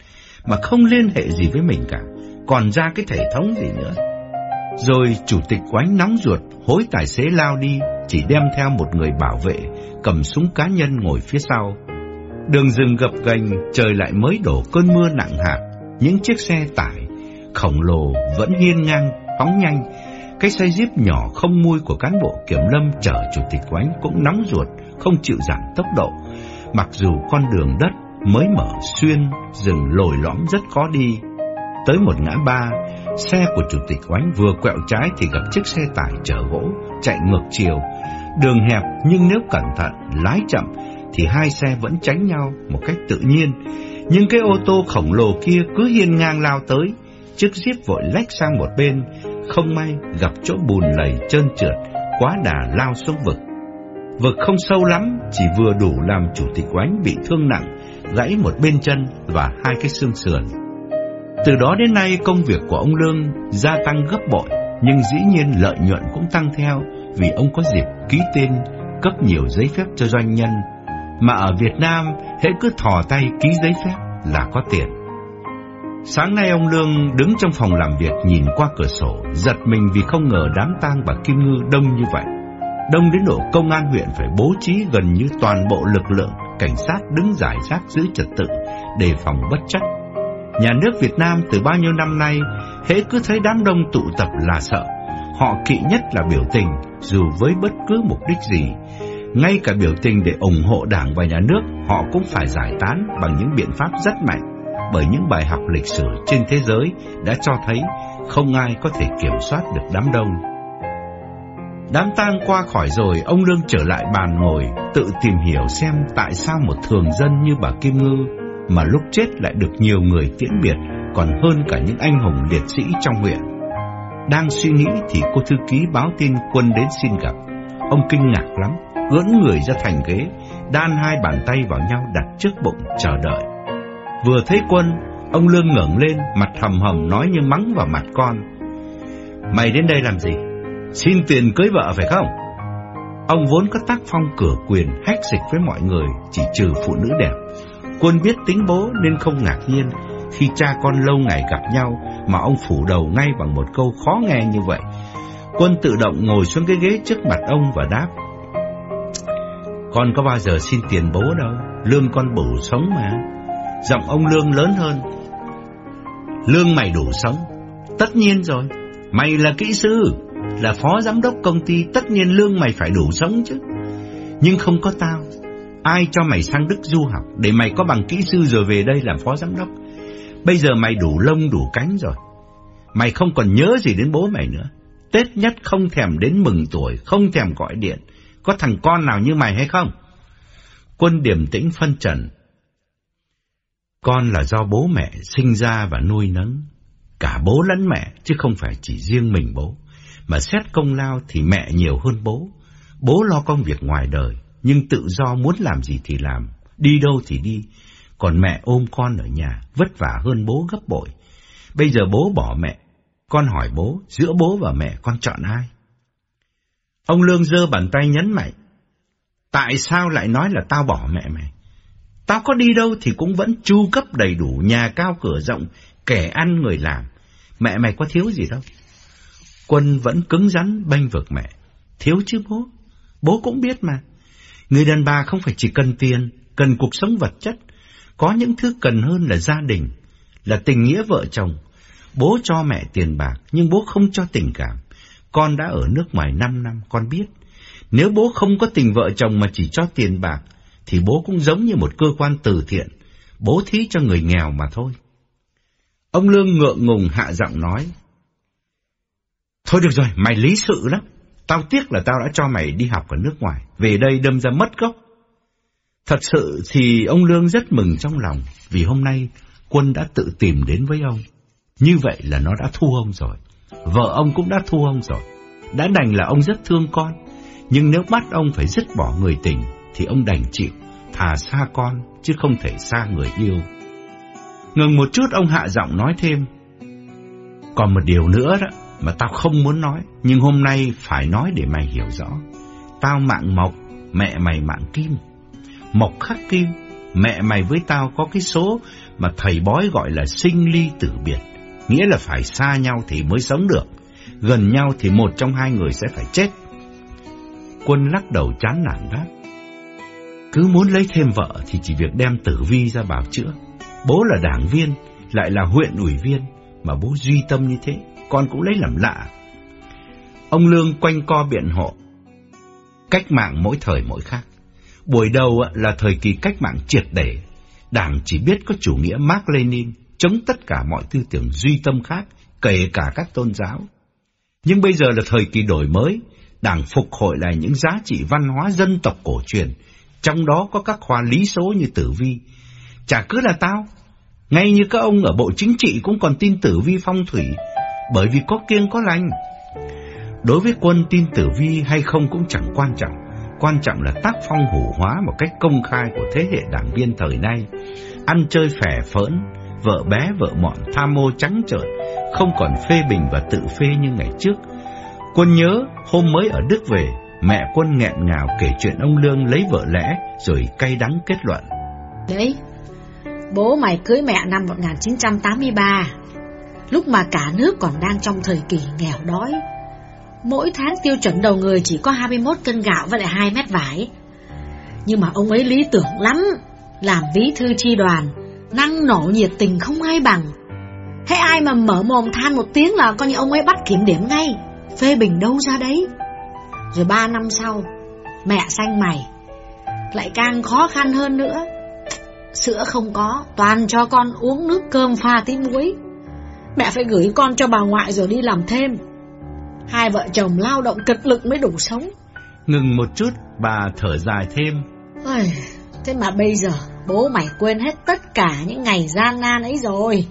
mà không liên hệ gì với mình cả, còn ra cái thể thống gì nữa. Rồi chủ tịch quánh nóng ruột, hối tài xế lao đi, chỉ đem theo một người bảo vệ, cầm súng cá nhân ngồi phía sau. Đường rừng gập ghềnh, trời lại mới đổ cơn mưa nặng hạt, những chiếc xe tải khổng lồ vẫn hiên ngang, phóng nhanh. Cái xe jeep nhỏ không mui của cán bộ kiểm lâm chở chủ tịch quánh cũng nóng ruột, không chịu giảm tốc độ. Mặc dù con đường đất mới mở xuyên rừng lồi lõm rất khó đi. Tới một ngã ba, xe của chủ tịch oánh vừa quẹo trái thì gặp chiếc xe tải chở gỗ chạy ngược chiều. Đường hẹp nhưng nếu cẩn thận, lái chậm thì hai xe vẫn tránh nhau một cách tự nhiên. Nhưng cái ô tô khổng lồ kia cứ hiên ngang lao tới, chiếc jeep vội lách sang một bên, không may gặp chỗ bùn lầy trơn trượt, quá đà lao xuống vực. Vực không sâu lắm, chỉ vừa đủ làm chủ tịch oánh bị thương nặng, gãy một bên chân và hai cái xương sườn. Từ đó đến nay công việc của ông Lương gia tăng gấp bội, nhưng dĩ nhiên lợi nhuận cũng tăng theo vì ông có dịp ký tên cấp nhiều giấy phép cho doanh nhân. Mà ở Việt Nam, hễ cứ thò tay ký giấy phép là có tiền. Sáng nay ông Lương đứng trong phòng làm việc nhìn qua cửa sổ, giật mình vì không ngờ đám tang bà Kim Ngư đông như vậy. Đông đến độ công an huyện phải bố trí gần như toàn bộ lực lượng cảnh sát đứng giải rác giữ trật tự, đề phòng bất chắc. Nhà nước Việt Nam từ bao nhiêu năm nay, hễ cứ thấy đám đông tụ tập là sợ. Họ kỵ nhất là biểu tình, dù với bất cứ mục đích gì. Ngay cả biểu tình để ủng hộ đảng và nhà nước, họ cũng phải giải tán bằng những biện pháp rất mạnh. Bởi những bài học lịch sử trên thế giới đã cho thấy không ai có thể kiểm soát được đám đông. Đám tang qua khỏi rồi, ông Lương trở lại bàn ngồi, tự tìm hiểu xem tại sao một thường dân như bà Kim Ngư mà lúc chết lại được nhiều người tiễn biệt, còn hơn cả những anh hùng liệt sĩ trong huyện. Đang suy nghĩ thì cô thư ký báo tin quân đến xin gặp. Ông kinh ngạc lắm, ưỡn người ra thành ghế, đan hai bàn tay vào nhau đặt trước bụng chờ đợi. Vừa thấy quân, ông Lương ngẩng lên, mặt hầm hầm nói như mắng vào mặt con. Mày đến đây làm gì? Xin tiền cưới vợ phải không? Ông vốn có tác phong cửa quyền hách dịch với mọi người, chỉ trừ phụ nữ đẹp. Quân biết tính bố nên không ngạc nhiên khi cha con lâu ngày gặp nhau mà ông phủ đầu ngay bằng một câu khó nghe như vậy. Quân tự động ngồi xuống cái ghế trước mặt ông và đáp. Con có bao giờ xin tiền bố đâu, lương con đủ sống mà. Giọng ông Lương lớn hơn. Lương mày đủ sống? Tất nhiên rồi, mày là kỹ sư, là phó giám đốc công ty, tất nhiên lương mày phải đủ sống chứ. Nhưng không có tao, ai cho mày sang Đức du học để mày có bằng kỹ sư rồi về đây làm phó giám đốc. Bây giờ mày đủ lông đủ cánh rồi. Mày không còn nhớ gì đến bố mày nữa. Tết nhất không thèm đến mừng tuổi, không thèm gọi điện. Có thằng con nào như mày hay không? Quân điềm tĩnh phân trần. Con là do bố mẹ sinh ra và nuôi nấng. Cả bố lẫn mẹ, chứ không phải chỉ riêng mình bố. Mà xét công lao thì mẹ nhiều hơn bố. Bố lo công việc ngoài đời, nhưng tự do muốn làm gì thì làm, đi đâu thì đi. Còn mẹ ôm con ở nhà, vất vả hơn bố gấp bội. Bây giờ bố bỏ mẹ, con hỏi bố, giữa bố và mẹ con chọn ai? Ông Lương giơ bàn tay nhấn mạnh. Tại sao lại nói là tao bỏ mẹ mày? Tao có đi đâu thì cũng vẫn chu cấp đầy đủ nhà cao cửa rộng, kẻ ăn người làm. Mẹ mày có thiếu gì đâu. Quân vẫn cứng rắn bênh vực mẹ. Thiếu chứ bố. Bố cũng biết mà. Người đàn bà không phải chỉ cần tiền, cần cuộc sống vật chất. Có những thứ cần hơn là gia đình, là tình nghĩa vợ chồng. Bố cho mẹ tiền bạc, nhưng bố không cho tình cảm. Con đã ở nước ngoài 5 năm, con biết. Nếu bố không có tình vợ chồng mà chỉ cho tiền bạc, thì bố cũng giống như một cơ quan từ thiện, bố thí cho người nghèo mà thôi. Ông Lương ngượng ngùng hạ giọng nói. Thôi được rồi, mày lý sự lắm. Tao tiếc là tao đã cho mày đi học ở nước ngoài, về đây đâm ra mất gốc. Thật sự thì ông Lương rất mừng trong lòng, vì hôm nay quân đã tự tìm đến với ông. Như vậy là nó đã thu ông rồi. Vợ ông cũng đã thu ông rồi. Đã đành là ông rất thương con, nhưng nếu bắt ông phải dứt bỏ người tình, thì ông đành chịu, thà xa con, chứ không thể xa người yêu. Ngừng một chút ông hạ giọng nói thêm. Còn một điều nữa đó, mà tao không muốn nói, nhưng hôm nay phải nói để mày hiểu rõ. Tao mạng mộc, mẹ mày mạng kim. Mộc khắc kim, mẹ mày với tao có cái số mà thầy bói gọi là sinh ly tử biệt. Nghĩa là phải xa nhau thì mới sống được. Gần nhau thì một trong hai người sẽ phải chết. Quân lắc đầu chán nản đáp. Cứ muốn lấy thêm vợ thì chỉ việc đem tử vi ra bảo chữa. Bố là đảng viên, lại là huyện ủy viên, mà bố duy tâm như thế, con cũng lấy làm lạ. Ông Lương quanh co biện hộ. Cách mạng mỗi thời mỗi khác. Buổi đầu là thời kỳ cách mạng triệt để, Đảng chỉ biết có chủ nghĩa Mark Lenin, chống tất cả mọi tư tưởng duy tâm khác, kể cả các tôn giáo. Nhưng bây giờ là thời kỳ đổi mới, Đảng phục hồi lại những giá trị văn hóa dân tộc cổ truyền, trong đó có các khoa lý số như tử vi. Chả cứ là tao, ngay như các ông ở Bộ Chính trị cũng còn tin tử vi phong thủy, bởi vì có kiêng có lành. Đối với quân tin tử vi hay không cũng chẳng quan trọng, quan trọng là tác phong hủ hóa một cách công khai của thế hệ đảng viên thời nay. Ăn chơi phẻ phỡn, vợ bé vợ mọn tham mô trắng trợn, không còn phê bình và tự phê như ngày trước. Quân nhớ hôm mới ở Đức về, mẹ quân nghẹn ngào kể chuyện ông Lương lấy vợ lẽ rồi cay đắng kết luận. Đấy, bố mày cưới mẹ năm 1983, lúc mà cả nước còn đang trong thời kỳ nghèo đói. Mỗi tháng tiêu chuẩn đầu người chỉ có 21 cân gạo và lại 2 mét vải. Nhưng mà ông ấy lý tưởng lắm, làm bí thư chi đoàn, năng nổ nhiệt tình không ai bằng. Thế ai mà mở mồm than một tiếng là coi như ông ấy bắt kiểm điểm ngay, phê bình đâu ra đấy. Rồi ba năm sau, mẹ sanh mày, lại càng khó khăn hơn nữa. Sữa không có, toàn cho con uống nước cơm pha tí muối. Mẹ phải gửi con cho bà ngoại rồi đi làm thêm. Hai vợ chồng lao động cực lực mới đủ sống. Ngừng một chút, bà thở dài thêm. Ôi, thế mà bây giờ bố mày quên hết tất cả những ngày gian nan ấy rồi.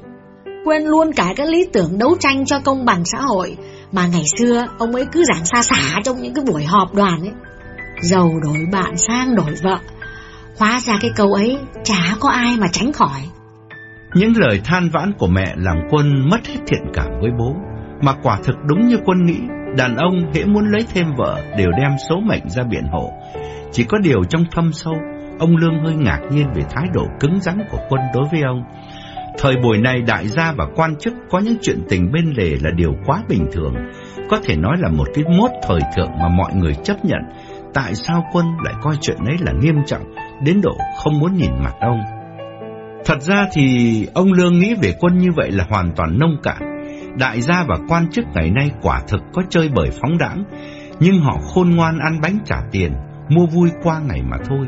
Quên luôn cả cái lý tưởng đấu tranh cho công bằng xã hội mà ngày xưa ông ấy cứ giảng xa xả trong những cái buổi họp đoàn ấy. Giàu đổi bạn sang đổi vợ. Hóa ra cái câu ấy chả có ai mà tránh khỏi. Những lời than vãn của mẹ làm quân mất hết thiện cảm với bố. Mà quả thực đúng như quân nghĩ, đàn ông hễ muốn lấy thêm vợ đều đem số mệnh ra biện hộ. Chỉ có điều trong thâm sâu, ông Lương hơi ngạc nhiên về thái độ cứng rắn của quân đối với ông. Thời buổi này đại gia và quan chức có những chuyện tình bên lề là điều quá bình thường, có thể nói là một cái mốt thời thượng mà mọi người chấp nhận. Tại sao quân lại coi chuyện ấy là nghiêm trọng, đến độ không muốn nhìn mặt ông? Thật ra thì ông Lương nghĩ về quân như vậy là hoàn toàn nông cạn. Đại gia và quan chức ngày nay quả thực có chơi bời phóng đãng, nhưng họ khôn ngoan ăn bánh trả tiền, mua vui qua ngày mà thôi.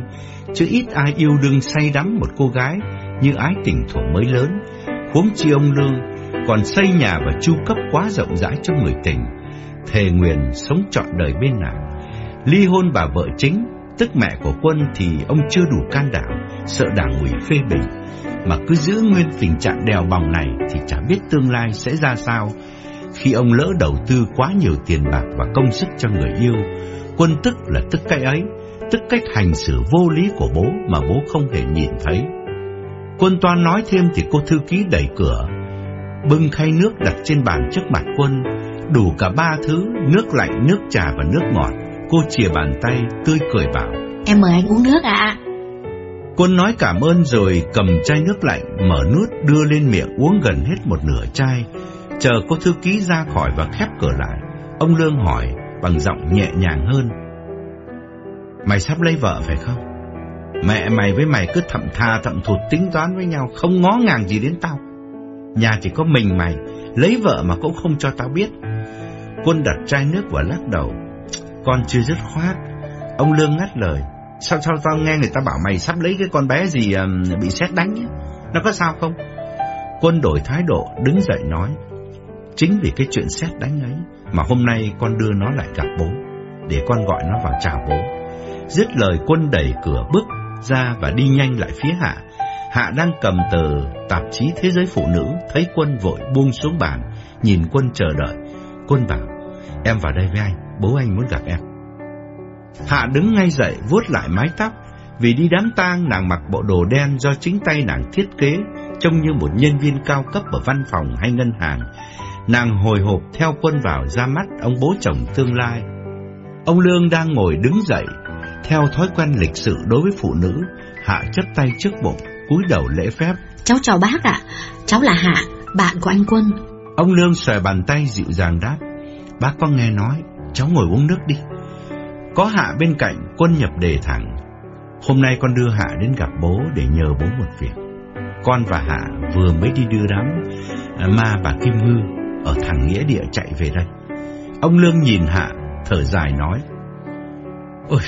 Chứ ít ai yêu đương say đắm một cô gái như ái tình thuở mới lớn. Huống chi ông Lương còn xây nhà và chu cấp quá rộng rãi cho người tình, thề nguyện sống trọn đời bên nàng. Ly hôn bà vợ chính, tức mẹ của quân thì ông chưa đủ can đảm, sợ đảng ủy phê bình mà cứ giữ nguyên tình trạng đèo bòng này thì chả biết tương lai sẽ ra sao. Khi ông lỡ đầu tư quá nhiều tiền bạc và công sức cho người yêu, quân tức là tức cái ấy, tức cách hành xử vô lý của bố mà bố không hề nhìn thấy. Quân toan nói thêm thì cô thư ký đẩy cửa, bưng khay nước đặt trên bàn trước mặt quân, đủ cả ba thứ, nước lạnh, nước trà và nước ngọt. Cô chìa bàn tay, tươi cười bảo. Em mời anh uống nước ạ. Quân nói cảm ơn rồi cầm chai nước lạnh, mở nút đưa lên miệng uống gần hết một nửa chai. Chờ cô thư ký ra khỏi và khép cửa lại, ông Lương hỏi bằng giọng nhẹ nhàng hơn. Mày sắp lấy vợ phải không? Mẹ mày với mày cứ thậm thà thậm thụt tính toán với nhau, không ngó ngàng gì đến tao. Nhà chỉ có mình mày, lấy vợ mà cũng không cho tao biết. Quân đặt chai nước và lắc đầu. Con chưa dứt khoát. Ông Lương ngắt lời. Sao sao tao nghe người ta bảo mày sắp lấy cái con bé gì um, bị xét đánh ấy. Nó có sao không? Quân đổi thái độ, đứng dậy nói. Chính vì cái chuyện xét đánh ấy mà hôm nay con đưa nó lại gặp bố, để con gọi nó vào chào bố. Dứt lời quân đẩy cửa bước ra và đi nhanh lại phía Hạ. Hạ đang cầm tờ tạp chí Thế giới Phụ Nữ, thấy quân vội buông xuống bàn, nhìn quân chờ đợi. Quân bảo, em vào đây với anh, bố anh muốn gặp em. Hạ đứng ngay dậy, vuốt lại mái tóc. Vì đi đám tang, nàng mặc bộ đồ đen do chính tay nàng thiết kế, trông như một nhân viên cao cấp ở văn phòng hay ngân hàng. Nàng hồi hộp theo quân vào ra mắt ông bố chồng tương lai. Ông Lương đang ngồi đứng dậy, theo thói quen lịch sự đối với phụ nữ, Hạ chấp tay trước bụng, cúi đầu lễ phép. Cháu chào bác ạ, cháu là Hạ, bạn của anh Quân. Ông Lương xòe bàn tay dịu dàng đáp. Bác có nghe nói, cháu ngồi uống nước đi. Có Hạ bên cạnh, Quân nhập đề thẳng. Hôm nay con đưa Hạ đến gặp bố để nhờ bố một việc. Con và Hạ vừa mới đi đưa đám à, ma bà Kim Ngư ở thằng Nghĩa Địa chạy về đây. Ông Lương nhìn Hạ, thở dài nói. Ôi,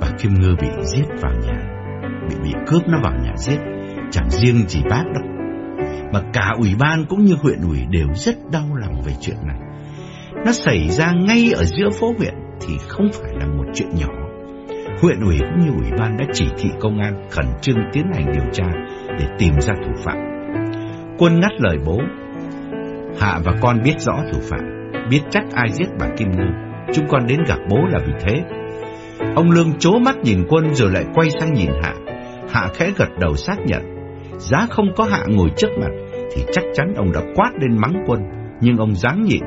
bà Kim Ngư bị giết vào nhà, bị bị cướp nó vào nhà giết. chẳng riêng gì bác đâu, mà cả ủy ban cũng như huyện ủy đều rất đau lòng về chuyện này. Nó xảy ra ngay ở giữa phố huyện thì không phải là một chuyện nhỏ. Huyện ủy cũng như ủy ban đã chỉ thị công an khẩn trương tiến hành điều tra để tìm ra thủ phạm. Quân ngắt lời bố. Hạ và con biết rõ thủ phạm, biết chắc ai giết bà Kim Lương. Chúng con đến gặp bố là vì thế. Ông Lương chố mắt nhìn quân rồi lại quay sang nhìn Hạ. Hạ khẽ gật đầu xác nhận. Giá không có Hạ ngồi trước mặt thì chắc chắn ông đã quát lên mắng quân. Nhưng ông dám nhịn,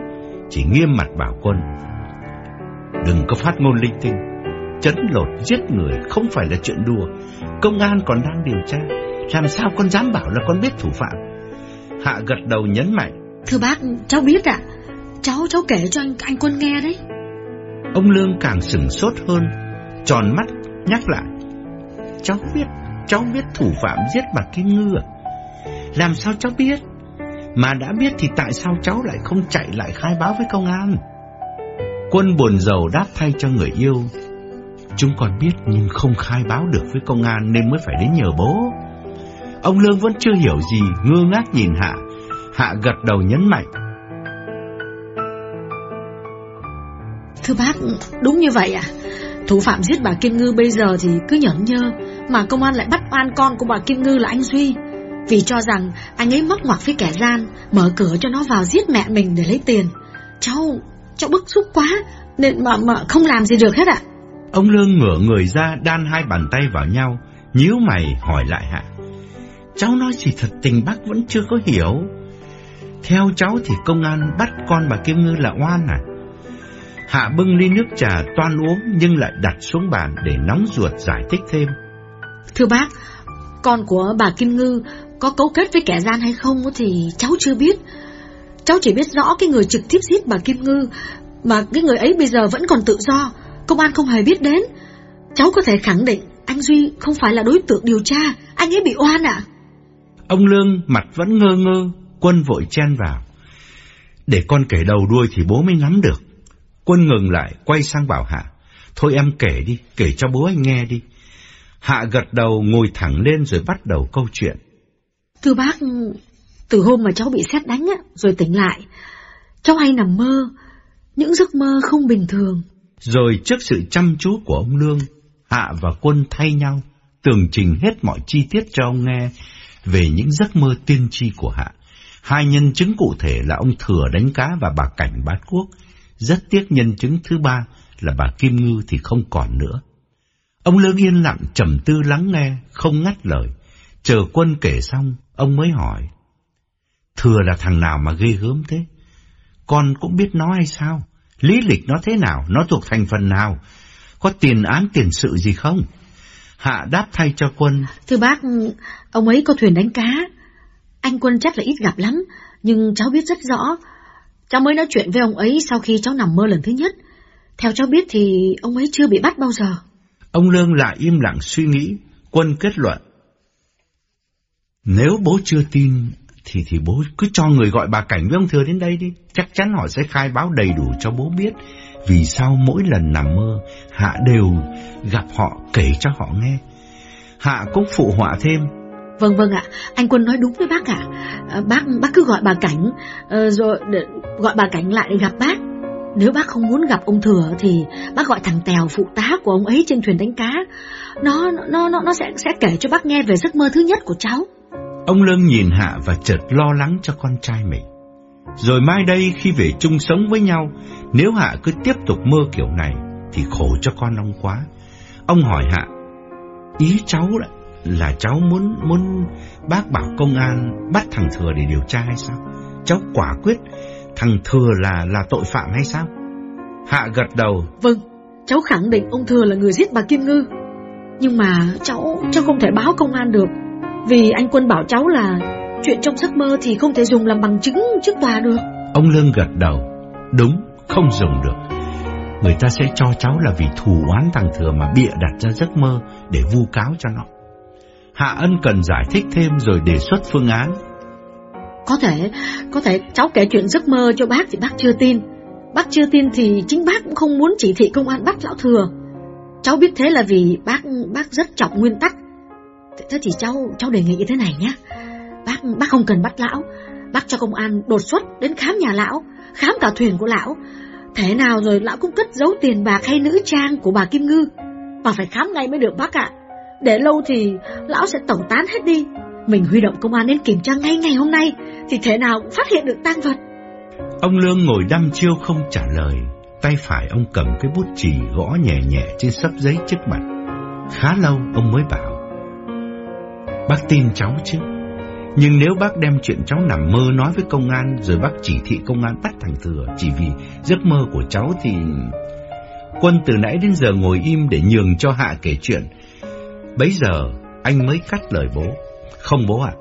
chỉ nghiêm mặt bảo quân. Đừng có phát ngôn linh tinh. Chấn lột giết người không phải là chuyện đùa. Công an còn đang điều tra. Làm sao con dám bảo là con biết thủ phạm? Hạ gật đầu nhấn mạnh. Thưa bác, cháu biết ạ. Cháu cháu kể cho anh anh quân nghe đấy. Ông Lương càng sửng sốt hơn, tròn mắt nhắc lại. Cháu biết, cháu biết thủ phạm giết bà Kim Ngư à? Làm sao cháu biết? Mà đã biết thì tại sao cháu lại không chạy lại khai báo với công an? Quân buồn giàu đáp thay cho người yêu. Chúng còn biết nhưng không khai báo được với công an nên mới phải đến nhờ bố. Ông Lương vẫn chưa hiểu gì, ngơ ngác nhìn Hạ. Hạ gật đầu nhấn mạnh. Thưa bác, đúng như vậy à? Thủ phạm giết bà Kim Ngư bây giờ thì cứ nhẫn nhơ, mà công an lại bắt oan con của bà Kim Ngư là anh Duy. Vì cho rằng anh ấy móc ngoặc với kẻ gian, mở cửa cho nó vào giết mẹ mình để lấy tiền. Cháu, cháu bức xúc quá, nên mà, mà không làm gì được hết ạ. Ông Lương ngửa người ra đan hai bàn tay vào nhau, nhíu mày hỏi lại Hạ. Cháu nói gì thật tình bác vẫn chưa có hiểu. Theo cháu thì công an bắt con bà Kim Ngư là oan à? Hạ bưng ly nước trà toan uống nhưng lại đặt xuống bàn để nóng ruột giải thích thêm. Thưa bác, con của bà Kim Ngư có cấu kết với kẻ gian hay không thì cháu chưa biết. Cháu chỉ biết rõ cái người trực tiếp giết bà Kim Ngư, mà cái người ấy bây giờ vẫn còn tự do, công an không hề biết đến. Cháu có thể khẳng định anh Duy không phải là đối tượng điều tra, anh ấy bị oan ạ. Ông Lương mặt vẫn ngơ ngơ, quân vội chen vào. Để con kể đầu đuôi thì bố mới nắm được. Quân ngừng lại, quay sang bảo Hạ. Thôi em kể đi, kể cho bố anh nghe đi. Hạ gật đầu ngồi thẳng lên rồi bắt đầu câu chuyện. Thưa bác, từ hôm mà cháu bị xét đánh á, rồi tỉnh lại, cháu hay nằm mơ, những giấc mơ không bình thường. Rồi trước sự chăm chú của ông Lương, Hạ và Quân thay nhau, tường trình hết mọi chi tiết cho ông nghe về những giấc mơ tiên tri của Hạ. Hai nhân chứng cụ thể là ông Thừa đánh cá và bà Cảnh bát quốc. Rất tiếc nhân chứng thứ ba là bà Kim Ngư thì không còn nữa. Ông Lương yên lặng trầm tư lắng nghe, không ngắt lời. Chờ quân kể xong, ông mới hỏi. Thừa là thằng nào mà ghê gớm thế? Con cũng biết nó hay sao? Lý lịch nó thế nào? Nó thuộc thành phần nào? Có tiền án tiền sự gì không? Hạ đáp thay cho quân. Thưa bác, ông ấy có thuyền đánh cá. Anh quân chắc là ít gặp lắm, nhưng cháu biết rất rõ. Cháu mới nói chuyện với ông ấy sau khi cháu nằm mơ lần thứ nhất. Theo cháu biết thì ông ấy chưa bị bắt bao giờ. Ông Lương lại im lặng suy nghĩ, quân kết luận. Nếu bố chưa tin, thì thì bố cứ cho người gọi bà Cảnh với ông Thừa đến đây đi. Chắc chắn họ sẽ khai báo đầy đủ cho bố biết. Vì sao mỗi lần nằm mơ, Hạ đều gặp họ kể cho họ nghe. Hạ cũng phụ họa thêm. Vâng vâng ạ, anh Quân nói đúng với bác ạ. À, bác bác cứ gọi bà Cảnh, ờ, rồi gọi bà Cảnh lại gặp bác. Nếu bác không muốn gặp ông Thừa thì bác gọi thằng Tèo phụ tá của ông ấy trên thuyền đánh cá. Nó nó nó nó sẽ sẽ kể cho bác nghe về giấc mơ thứ nhất của cháu. Ông Lương nhìn Hạ và chợt lo lắng cho con trai mình. Rồi mai đây khi về chung sống với nhau, nếu Hạ cứ tiếp tục mơ kiểu này thì khổ cho con ông quá. Ông hỏi Hạ, ý cháu là, là cháu muốn muốn bác bảo công an bắt thằng Thừa để điều tra hay sao? Cháu quả quyết thằng Thừa là là tội phạm hay sao? Hạ gật đầu. Vâng, cháu khẳng định ông Thừa là người giết bà Kim Ngư. Nhưng mà cháu cháu không thể báo công an được vì anh Quân bảo cháu là chuyện trong giấc mơ thì không thể dùng làm bằng chứng trước tòa được. Ông Lương gật đầu. Đúng, không dùng được. Người ta sẽ cho cháu là vì thù oán thằng Thừa mà bịa đặt ra giấc mơ để vu cáo cho nó. Hạ Ân cần giải thích thêm rồi đề xuất phương án. Có thể, có thể cháu kể chuyện giấc mơ cho bác thì bác chưa tin. Bác chưa tin thì chính bác cũng không muốn chỉ thị công an bắt lão Thừa. Cháu biết thế là vì bác bác rất trọng nguyên tắc Thế thì cháu cháu đề nghị như thế này nhé. Bác bác không cần bắt lão, bác cho công an đột xuất đến khám nhà lão, khám cả thuyền của lão. Thế nào rồi lão cũng cất giấu tiền bạc hay nữ trang của bà Kim Ngư. và phải khám ngay mới được bác ạ. Để lâu thì lão sẽ tẩu tán hết đi. Mình huy động công an đến kiểm tra ngay ngày hôm nay thì thế nào cũng phát hiện được tang vật. Ông Lương ngồi đăm chiêu không trả lời, tay phải ông cầm cái bút chì gõ nhẹ nhẹ trên sấp giấy trước mặt. Khá lâu ông mới bảo, Bác tin cháu chứ, nhưng nếu bác đem chuyện cháu nằm mơ nói với công an rồi bác chỉ thị công an bắt thằng Thừa chỉ vì giấc mơ của cháu thì... Quân từ nãy đến giờ ngồi im để nhường cho Hạ kể chuyện. Bấy giờ anh mới cắt lời bố. Không bố ạ.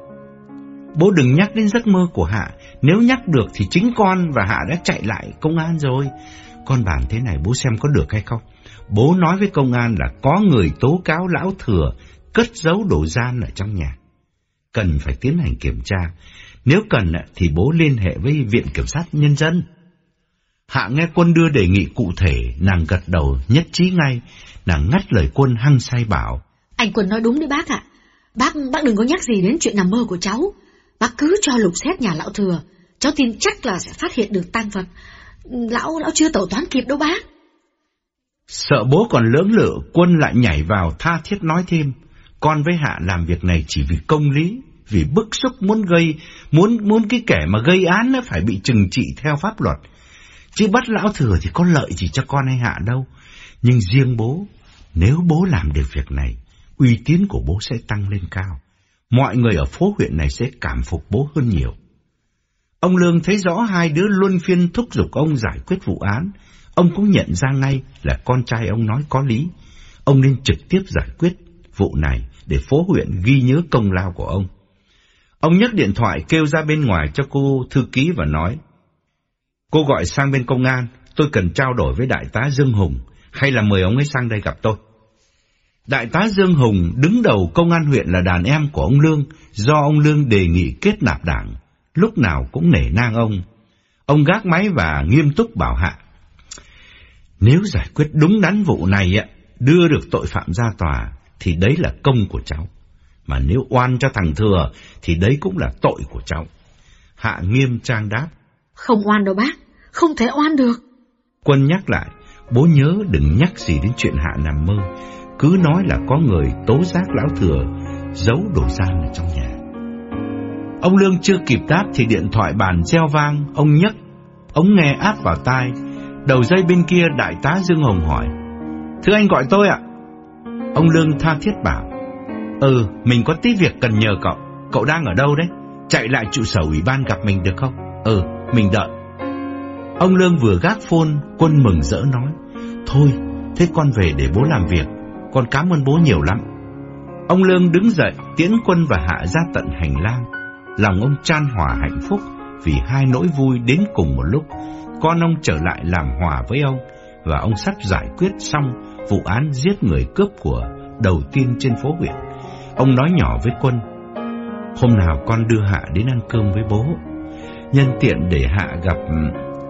Bố đừng nhắc đến giấc mơ của Hạ. Nếu nhắc được thì chính con và Hạ đã chạy lại công an rồi. Con bàn thế này bố xem có được hay không? Bố nói với công an là có người tố cáo lão thừa cất giấu đồ gian ở trong nhà. Cần phải tiến hành kiểm tra. Nếu cần thì bố liên hệ với Viện Kiểm sát Nhân dân. Hạ nghe quân đưa đề nghị cụ thể, nàng gật đầu nhất trí ngay, nàng ngắt lời quân hăng say bảo. Anh Quân nói đúng đấy bác ạ. Bác bác đừng có nhắc gì đến chuyện nằm mơ của cháu. Bác cứ cho lục xét nhà lão thừa. Cháu tin chắc là sẽ phát hiện được tang vật. Lão lão chưa tẩu toán kịp đâu bác. Sợ bố còn lưỡng lự, quân lại nhảy vào tha thiết nói thêm. Con với Hạ làm việc này chỉ vì công lý, vì bức xúc muốn gây, muốn muốn cái kẻ mà gây án nó phải bị trừng trị theo pháp luật. Chứ bắt lão thừa thì có lợi gì cho con hay Hạ đâu. Nhưng riêng bố, nếu bố làm được việc này, uy tín của bố sẽ tăng lên cao. Mọi người ở phố huyện này sẽ cảm phục bố hơn nhiều. Ông Lương thấy rõ hai đứa luân phiên thúc giục ông giải quyết vụ án. Ông cũng nhận ra ngay là con trai ông nói có lý. Ông nên trực tiếp giải quyết vụ này để phố huyện ghi nhớ công lao của ông. Ông nhấc điện thoại kêu ra bên ngoài cho cô thư ký và nói, Cô gọi sang bên công an, tôi cần trao đổi với đại tá Dương Hùng, hay là mời ông ấy sang đây gặp tôi. Đại tá Dương Hùng đứng đầu công an huyện là đàn em của ông Lương, do ông Lương đề nghị kết nạp đảng, lúc nào cũng nể nang ông. Ông gác máy và nghiêm túc bảo hạ. Nếu giải quyết đúng đắn vụ này, đưa được tội phạm ra tòa, thì đấy là công của cháu. Mà nếu oan cho thằng Thừa, thì đấy cũng là tội của cháu. Hạ nghiêm trang đáp. Không oan đâu bác, không thể oan được. Quân nhắc lại, bố nhớ đừng nhắc gì đến chuyện Hạ nằm mơ. Cứ nói là có người tố giác lão Thừa, giấu đồ gian ở trong nhà. Ông Lương chưa kịp đáp thì điện thoại bàn reo vang, ông nhấc, ống nghe áp vào tai. Đầu dây bên kia đại tá Dương Hồng hỏi, Thưa anh gọi tôi ạ. Ông Lương tha thiết bảo, Ừ, mình có tí việc cần nhờ cậu, cậu đang ở đâu đấy? Chạy lại trụ sở ủy ban gặp mình được không? Ừ, mình đợi. Ông Lương vừa gác phone, quân mừng rỡ nói, Thôi, thế con về để bố làm việc, con cảm ơn bố nhiều lắm. Ông Lương đứng dậy, tiễn quân và Hạ ra tận hành lang. Lòng ông chan hòa hạnh phúc vì hai nỗi vui đến cùng một lúc. Con ông trở lại làm hòa với ông và ông sắp giải quyết xong vụ án giết người cướp của đầu tiên trên phố huyện. Ông nói nhỏ với quân, hôm nào con đưa Hạ đến ăn cơm với bố. Nhân tiện để Hạ gặp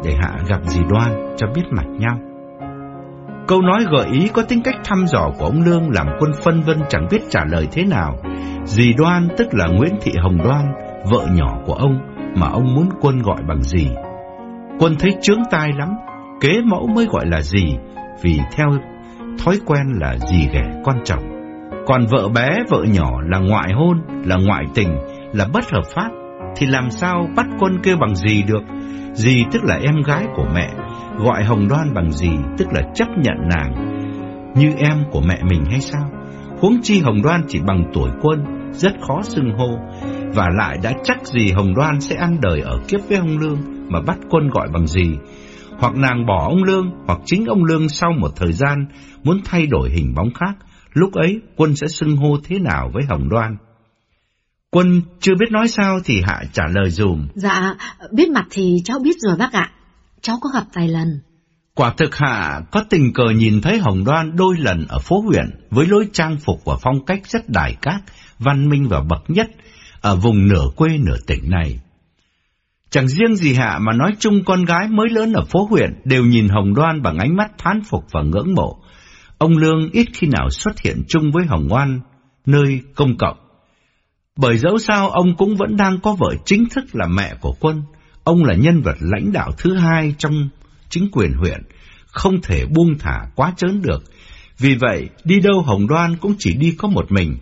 để Hạ gặp dì Đoan cho biết mặt nhau. Câu nói gợi ý có tính cách thăm dò của ông Lương làm quân phân vân chẳng biết trả lời thế nào. Dì Đoan tức là Nguyễn Thị Hồng Đoan, vợ nhỏ của ông mà ông muốn quân gọi bằng gì? Quân thấy trướng tai lắm, kế mẫu mới gọi là gì? vì theo thói quen là gì ghẻ quan trọng, Còn vợ bé, vợ nhỏ là ngoại hôn, là ngoại tình, là bất hợp pháp, thì làm sao bắt quân kêu bằng gì được? Dì tức là em gái của mẹ, gọi Hồng Đoan bằng gì tức là chấp nhận nàng như em của mẹ mình hay sao? Huống chi Hồng Đoan chỉ bằng tuổi quân, rất khó xưng hô, và lại đã chắc gì Hồng Đoan sẽ ăn đời ở kiếp với ông Lương mà bắt quân gọi bằng gì. Hoặc nàng bỏ ông Lương, hoặc chính ông Lương sau một thời gian muốn thay đổi hình bóng khác, lúc ấy quân sẽ xưng hô thế nào với Hồng Đoan? Quân chưa biết nói sao thì Hạ trả lời dùm. Dạ, biết mặt thì cháu biết rồi bác ạ. Cháu có gặp vài lần. Quả thực Hạ có tình cờ nhìn thấy Hồng Đoan đôi lần ở phố huyện với lối trang phục và phong cách rất đài cát, văn minh và bậc nhất ở vùng nửa quê nửa tỉnh này. Chẳng riêng gì Hạ mà nói chung con gái mới lớn ở phố huyện đều nhìn Hồng Đoan bằng ánh mắt thán phục và ngưỡng mộ. Ông Lương ít khi nào xuất hiện chung với Hồng Oan nơi công cộng. Bởi dẫu sao ông cũng vẫn đang có vợ chính thức là mẹ của quân. Ông là nhân vật lãnh đạo thứ hai trong chính quyền huyện, không thể buông thả quá chớn được. Vì vậy, đi đâu Hồng Đoan cũng chỉ đi có một mình,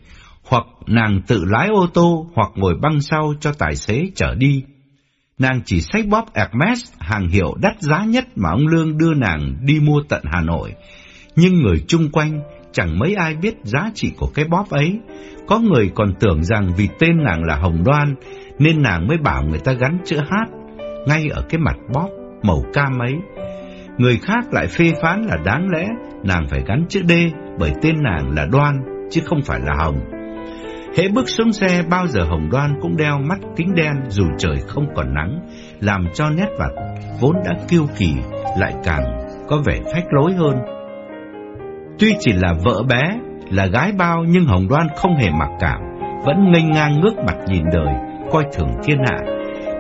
hoặc nàng tự lái ô tô hoặc ngồi băng sau cho tài xế chở đi. Nàng chỉ xách bóp Hermes hàng hiệu đắt giá nhất mà ông Lương đưa nàng đi mua tận Hà Nội. Nhưng người chung quanh, chẳng mấy ai biết giá trị của cái bóp ấy. Có người còn tưởng rằng vì tên nàng là Hồng Đoan, nên nàng mới bảo người ta gắn chữ hát ngay ở cái mặt bóp màu cam ấy. Người khác lại phê phán là đáng lẽ nàng phải gắn chữ D bởi tên nàng là Đoan, chứ không phải là Hồng. Hễ bước xuống xe bao giờ Hồng Đoan cũng đeo mắt kính đen dù trời không còn nắng, làm cho nét mặt vốn đã kiêu kỳ lại càng có vẻ phách lối hơn. Tuy chỉ là vợ bé, là gái bao nhưng Hồng Đoan không hề mặc cảm, vẫn nghênh ngang ngước mặt nhìn đời, coi thường thiên hạ.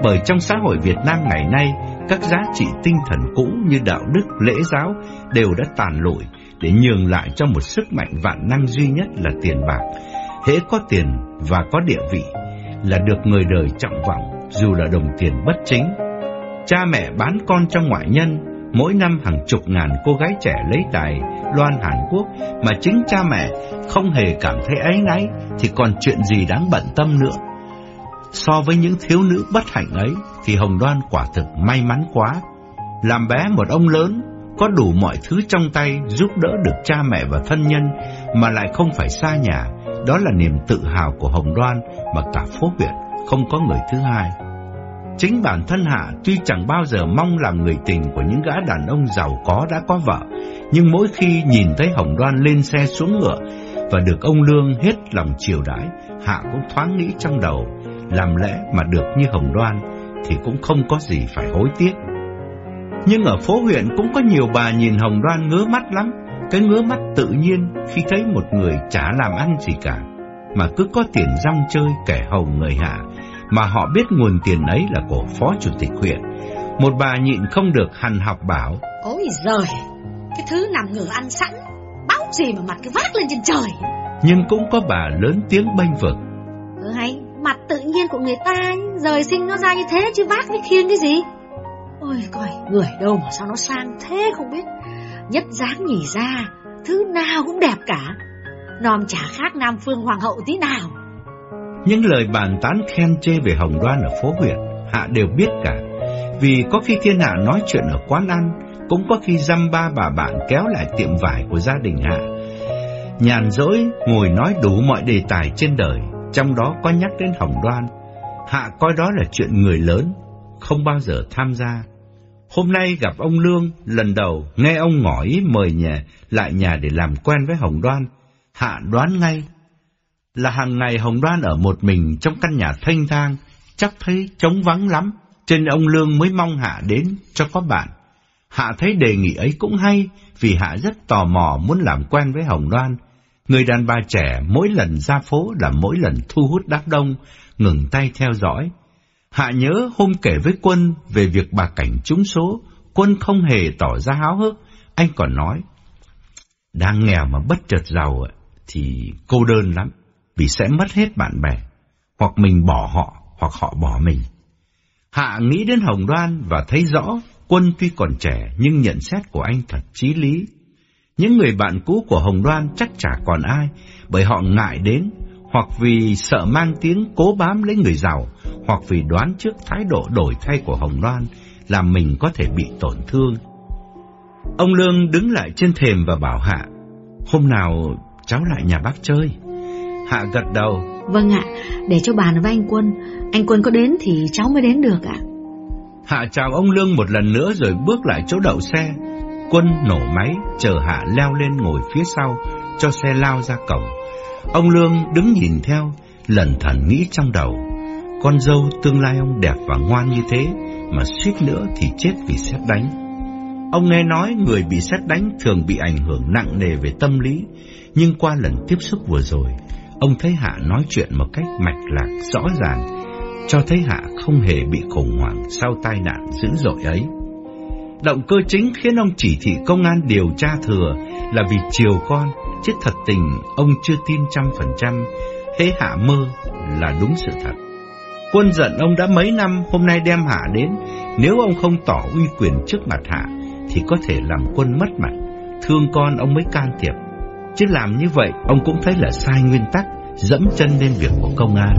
Bởi trong xã hội Việt Nam ngày nay, các giá trị tinh thần cũ như đạo đức, lễ giáo đều đã tàn lụi để nhường lại cho một sức mạnh vạn năng duy nhất là tiền bạc hễ có tiền và có địa vị là được người đời trọng vọng dù là đồng tiền bất chính. Cha mẹ bán con cho ngoại nhân, mỗi năm hàng chục ngàn cô gái trẻ lấy tài loan Hàn Quốc mà chính cha mẹ không hề cảm thấy áy náy thì còn chuyện gì đáng bận tâm nữa. So với những thiếu nữ bất hạnh ấy thì Hồng Đoan quả thực may mắn quá. Làm bé một ông lớn, có đủ mọi thứ trong tay giúp đỡ được cha mẹ và thân nhân mà lại không phải xa nhà đó là niềm tự hào của Hồng Đoan mà cả phố huyện không có người thứ hai. Chính bản thân Hạ tuy chẳng bao giờ mong làm người tình của những gã đàn ông giàu có đã có vợ, nhưng mỗi khi nhìn thấy Hồng Đoan lên xe xuống ngựa và được ông Lương hết lòng chiều đãi, Hạ cũng thoáng nghĩ trong đầu, làm lẽ mà được như Hồng Đoan thì cũng không có gì phải hối tiếc. Nhưng ở phố huyện cũng có nhiều bà nhìn Hồng Đoan ngứa mắt lắm, cái ngứa mắt tự nhiên khi thấy một người chả làm ăn gì cả, mà cứ có tiền rong chơi kẻ hầu người hạ, mà họ biết nguồn tiền ấy là của phó chủ tịch huyện. Một bà nhịn không được hằn học bảo. Ôi giời, cái thứ nằm ngửa ăn sẵn, báo gì mà mặt cứ vác lên trên trời. Nhưng cũng có bà lớn tiếng bênh vực. Ừ hay, mặt tự nhiên của người ta, rời sinh nó ra như thế chứ vác với khiêng cái gì. Ôi coi, người đâu mà sao nó sang thế không biết nhất dáng nhì ra, thứ nào cũng đẹp cả. Nom chả khác Nam Phương Hoàng hậu tí nào. Những lời bàn tán khen chê về Hồng Đoan ở phố huyện, Hạ đều biết cả. Vì có khi thiên hạ nói chuyện ở quán ăn, cũng có khi dăm ba bà bạn kéo lại tiệm vải của gia đình Hạ. Nhàn rỗi ngồi nói đủ mọi đề tài trên đời, trong đó có nhắc đến Hồng Đoan. Hạ coi đó là chuyện người lớn, không bao giờ tham gia. Hôm nay gặp ông Lương, lần đầu nghe ông ngỏ ý mời nhà lại nhà để làm quen với Hồng Đoan. Hạ đoán ngay là hàng ngày Hồng Đoan ở một mình trong căn nhà thanh thang, chắc thấy trống vắng lắm, trên ông Lương mới mong Hạ đến cho có bạn. Hạ thấy đề nghị ấy cũng hay, vì Hạ rất tò mò muốn làm quen với Hồng Đoan. Người đàn bà trẻ mỗi lần ra phố là mỗi lần thu hút đám đông, ngừng tay theo dõi, Hạ nhớ hôm kể với quân về việc bà cảnh trúng số, quân không hề tỏ ra háo hức, anh còn nói, đang nghèo mà bất chợt giàu thì cô đơn lắm, vì sẽ mất hết bạn bè, hoặc mình bỏ họ, hoặc họ bỏ mình. Hạ nghĩ đến Hồng Đoan và thấy rõ quân tuy còn trẻ nhưng nhận xét của anh thật chí lý. Những người bạn cũ của Hồng Đoan chắc chả còn ai, bởi họ ngại đến, hoặc vì sợ mang tiếng cố bám lấy người giàu, hoặc vì đoán trước thái độ đổi thay của Hồng Loan làm mình có thể bị tổn thương. Ông Lương đứng lại trên thềm và bảo Hạ, hôm nào cháu lại nhà bác chơi. Hạ gật đầu. Vâng ạ, để cho bàn với anh Quân, anh Quân có đến thì cháu mới đến được ạ. Hạ chào ông Lương một lần nữa rồi bước lại chỗ đậu xe. Quân nổ máy, chờ Hạ leo lên ngồi phía sau, cho xe lao ra cổng. Ông Lương đứng nhìn theo, lần thần nghĩ trong đầu. Con dâu tương lai ông đẹp và ngoan như thế mà suýt nữa thì chết vì xét đánh. Ông nghe nói người bị xét đánh thường bị ảnh hưởng nặng nề về tâm lý, nhưng qua lần tiếp xúc vừa rồi, ông thấy Hạ nói chuyện một cách mạch lạc rõ ràng, cho thấy Hạ không hề bị khủng hoảng sau tai nạn dữ dội ấy. Động cơ chính khiến ông chỉ thị công an điều tra thừa là vì chiều con chứ thật tình ông chưa tin trăm phần trăm, hễ Hạ mơ là đúng sự thật. Quân giận ông đã mấy năm, hôm nay đem Hạ đến, nếu ông không tỏ uy quyền trước mặt Hạ, thì có thể làm quân mất mặt, thương con ông mới can thiệp. Chứ làm như vậy, ông cũng thấy là sai nguyên tắc, dẫm chân lên việc của công an.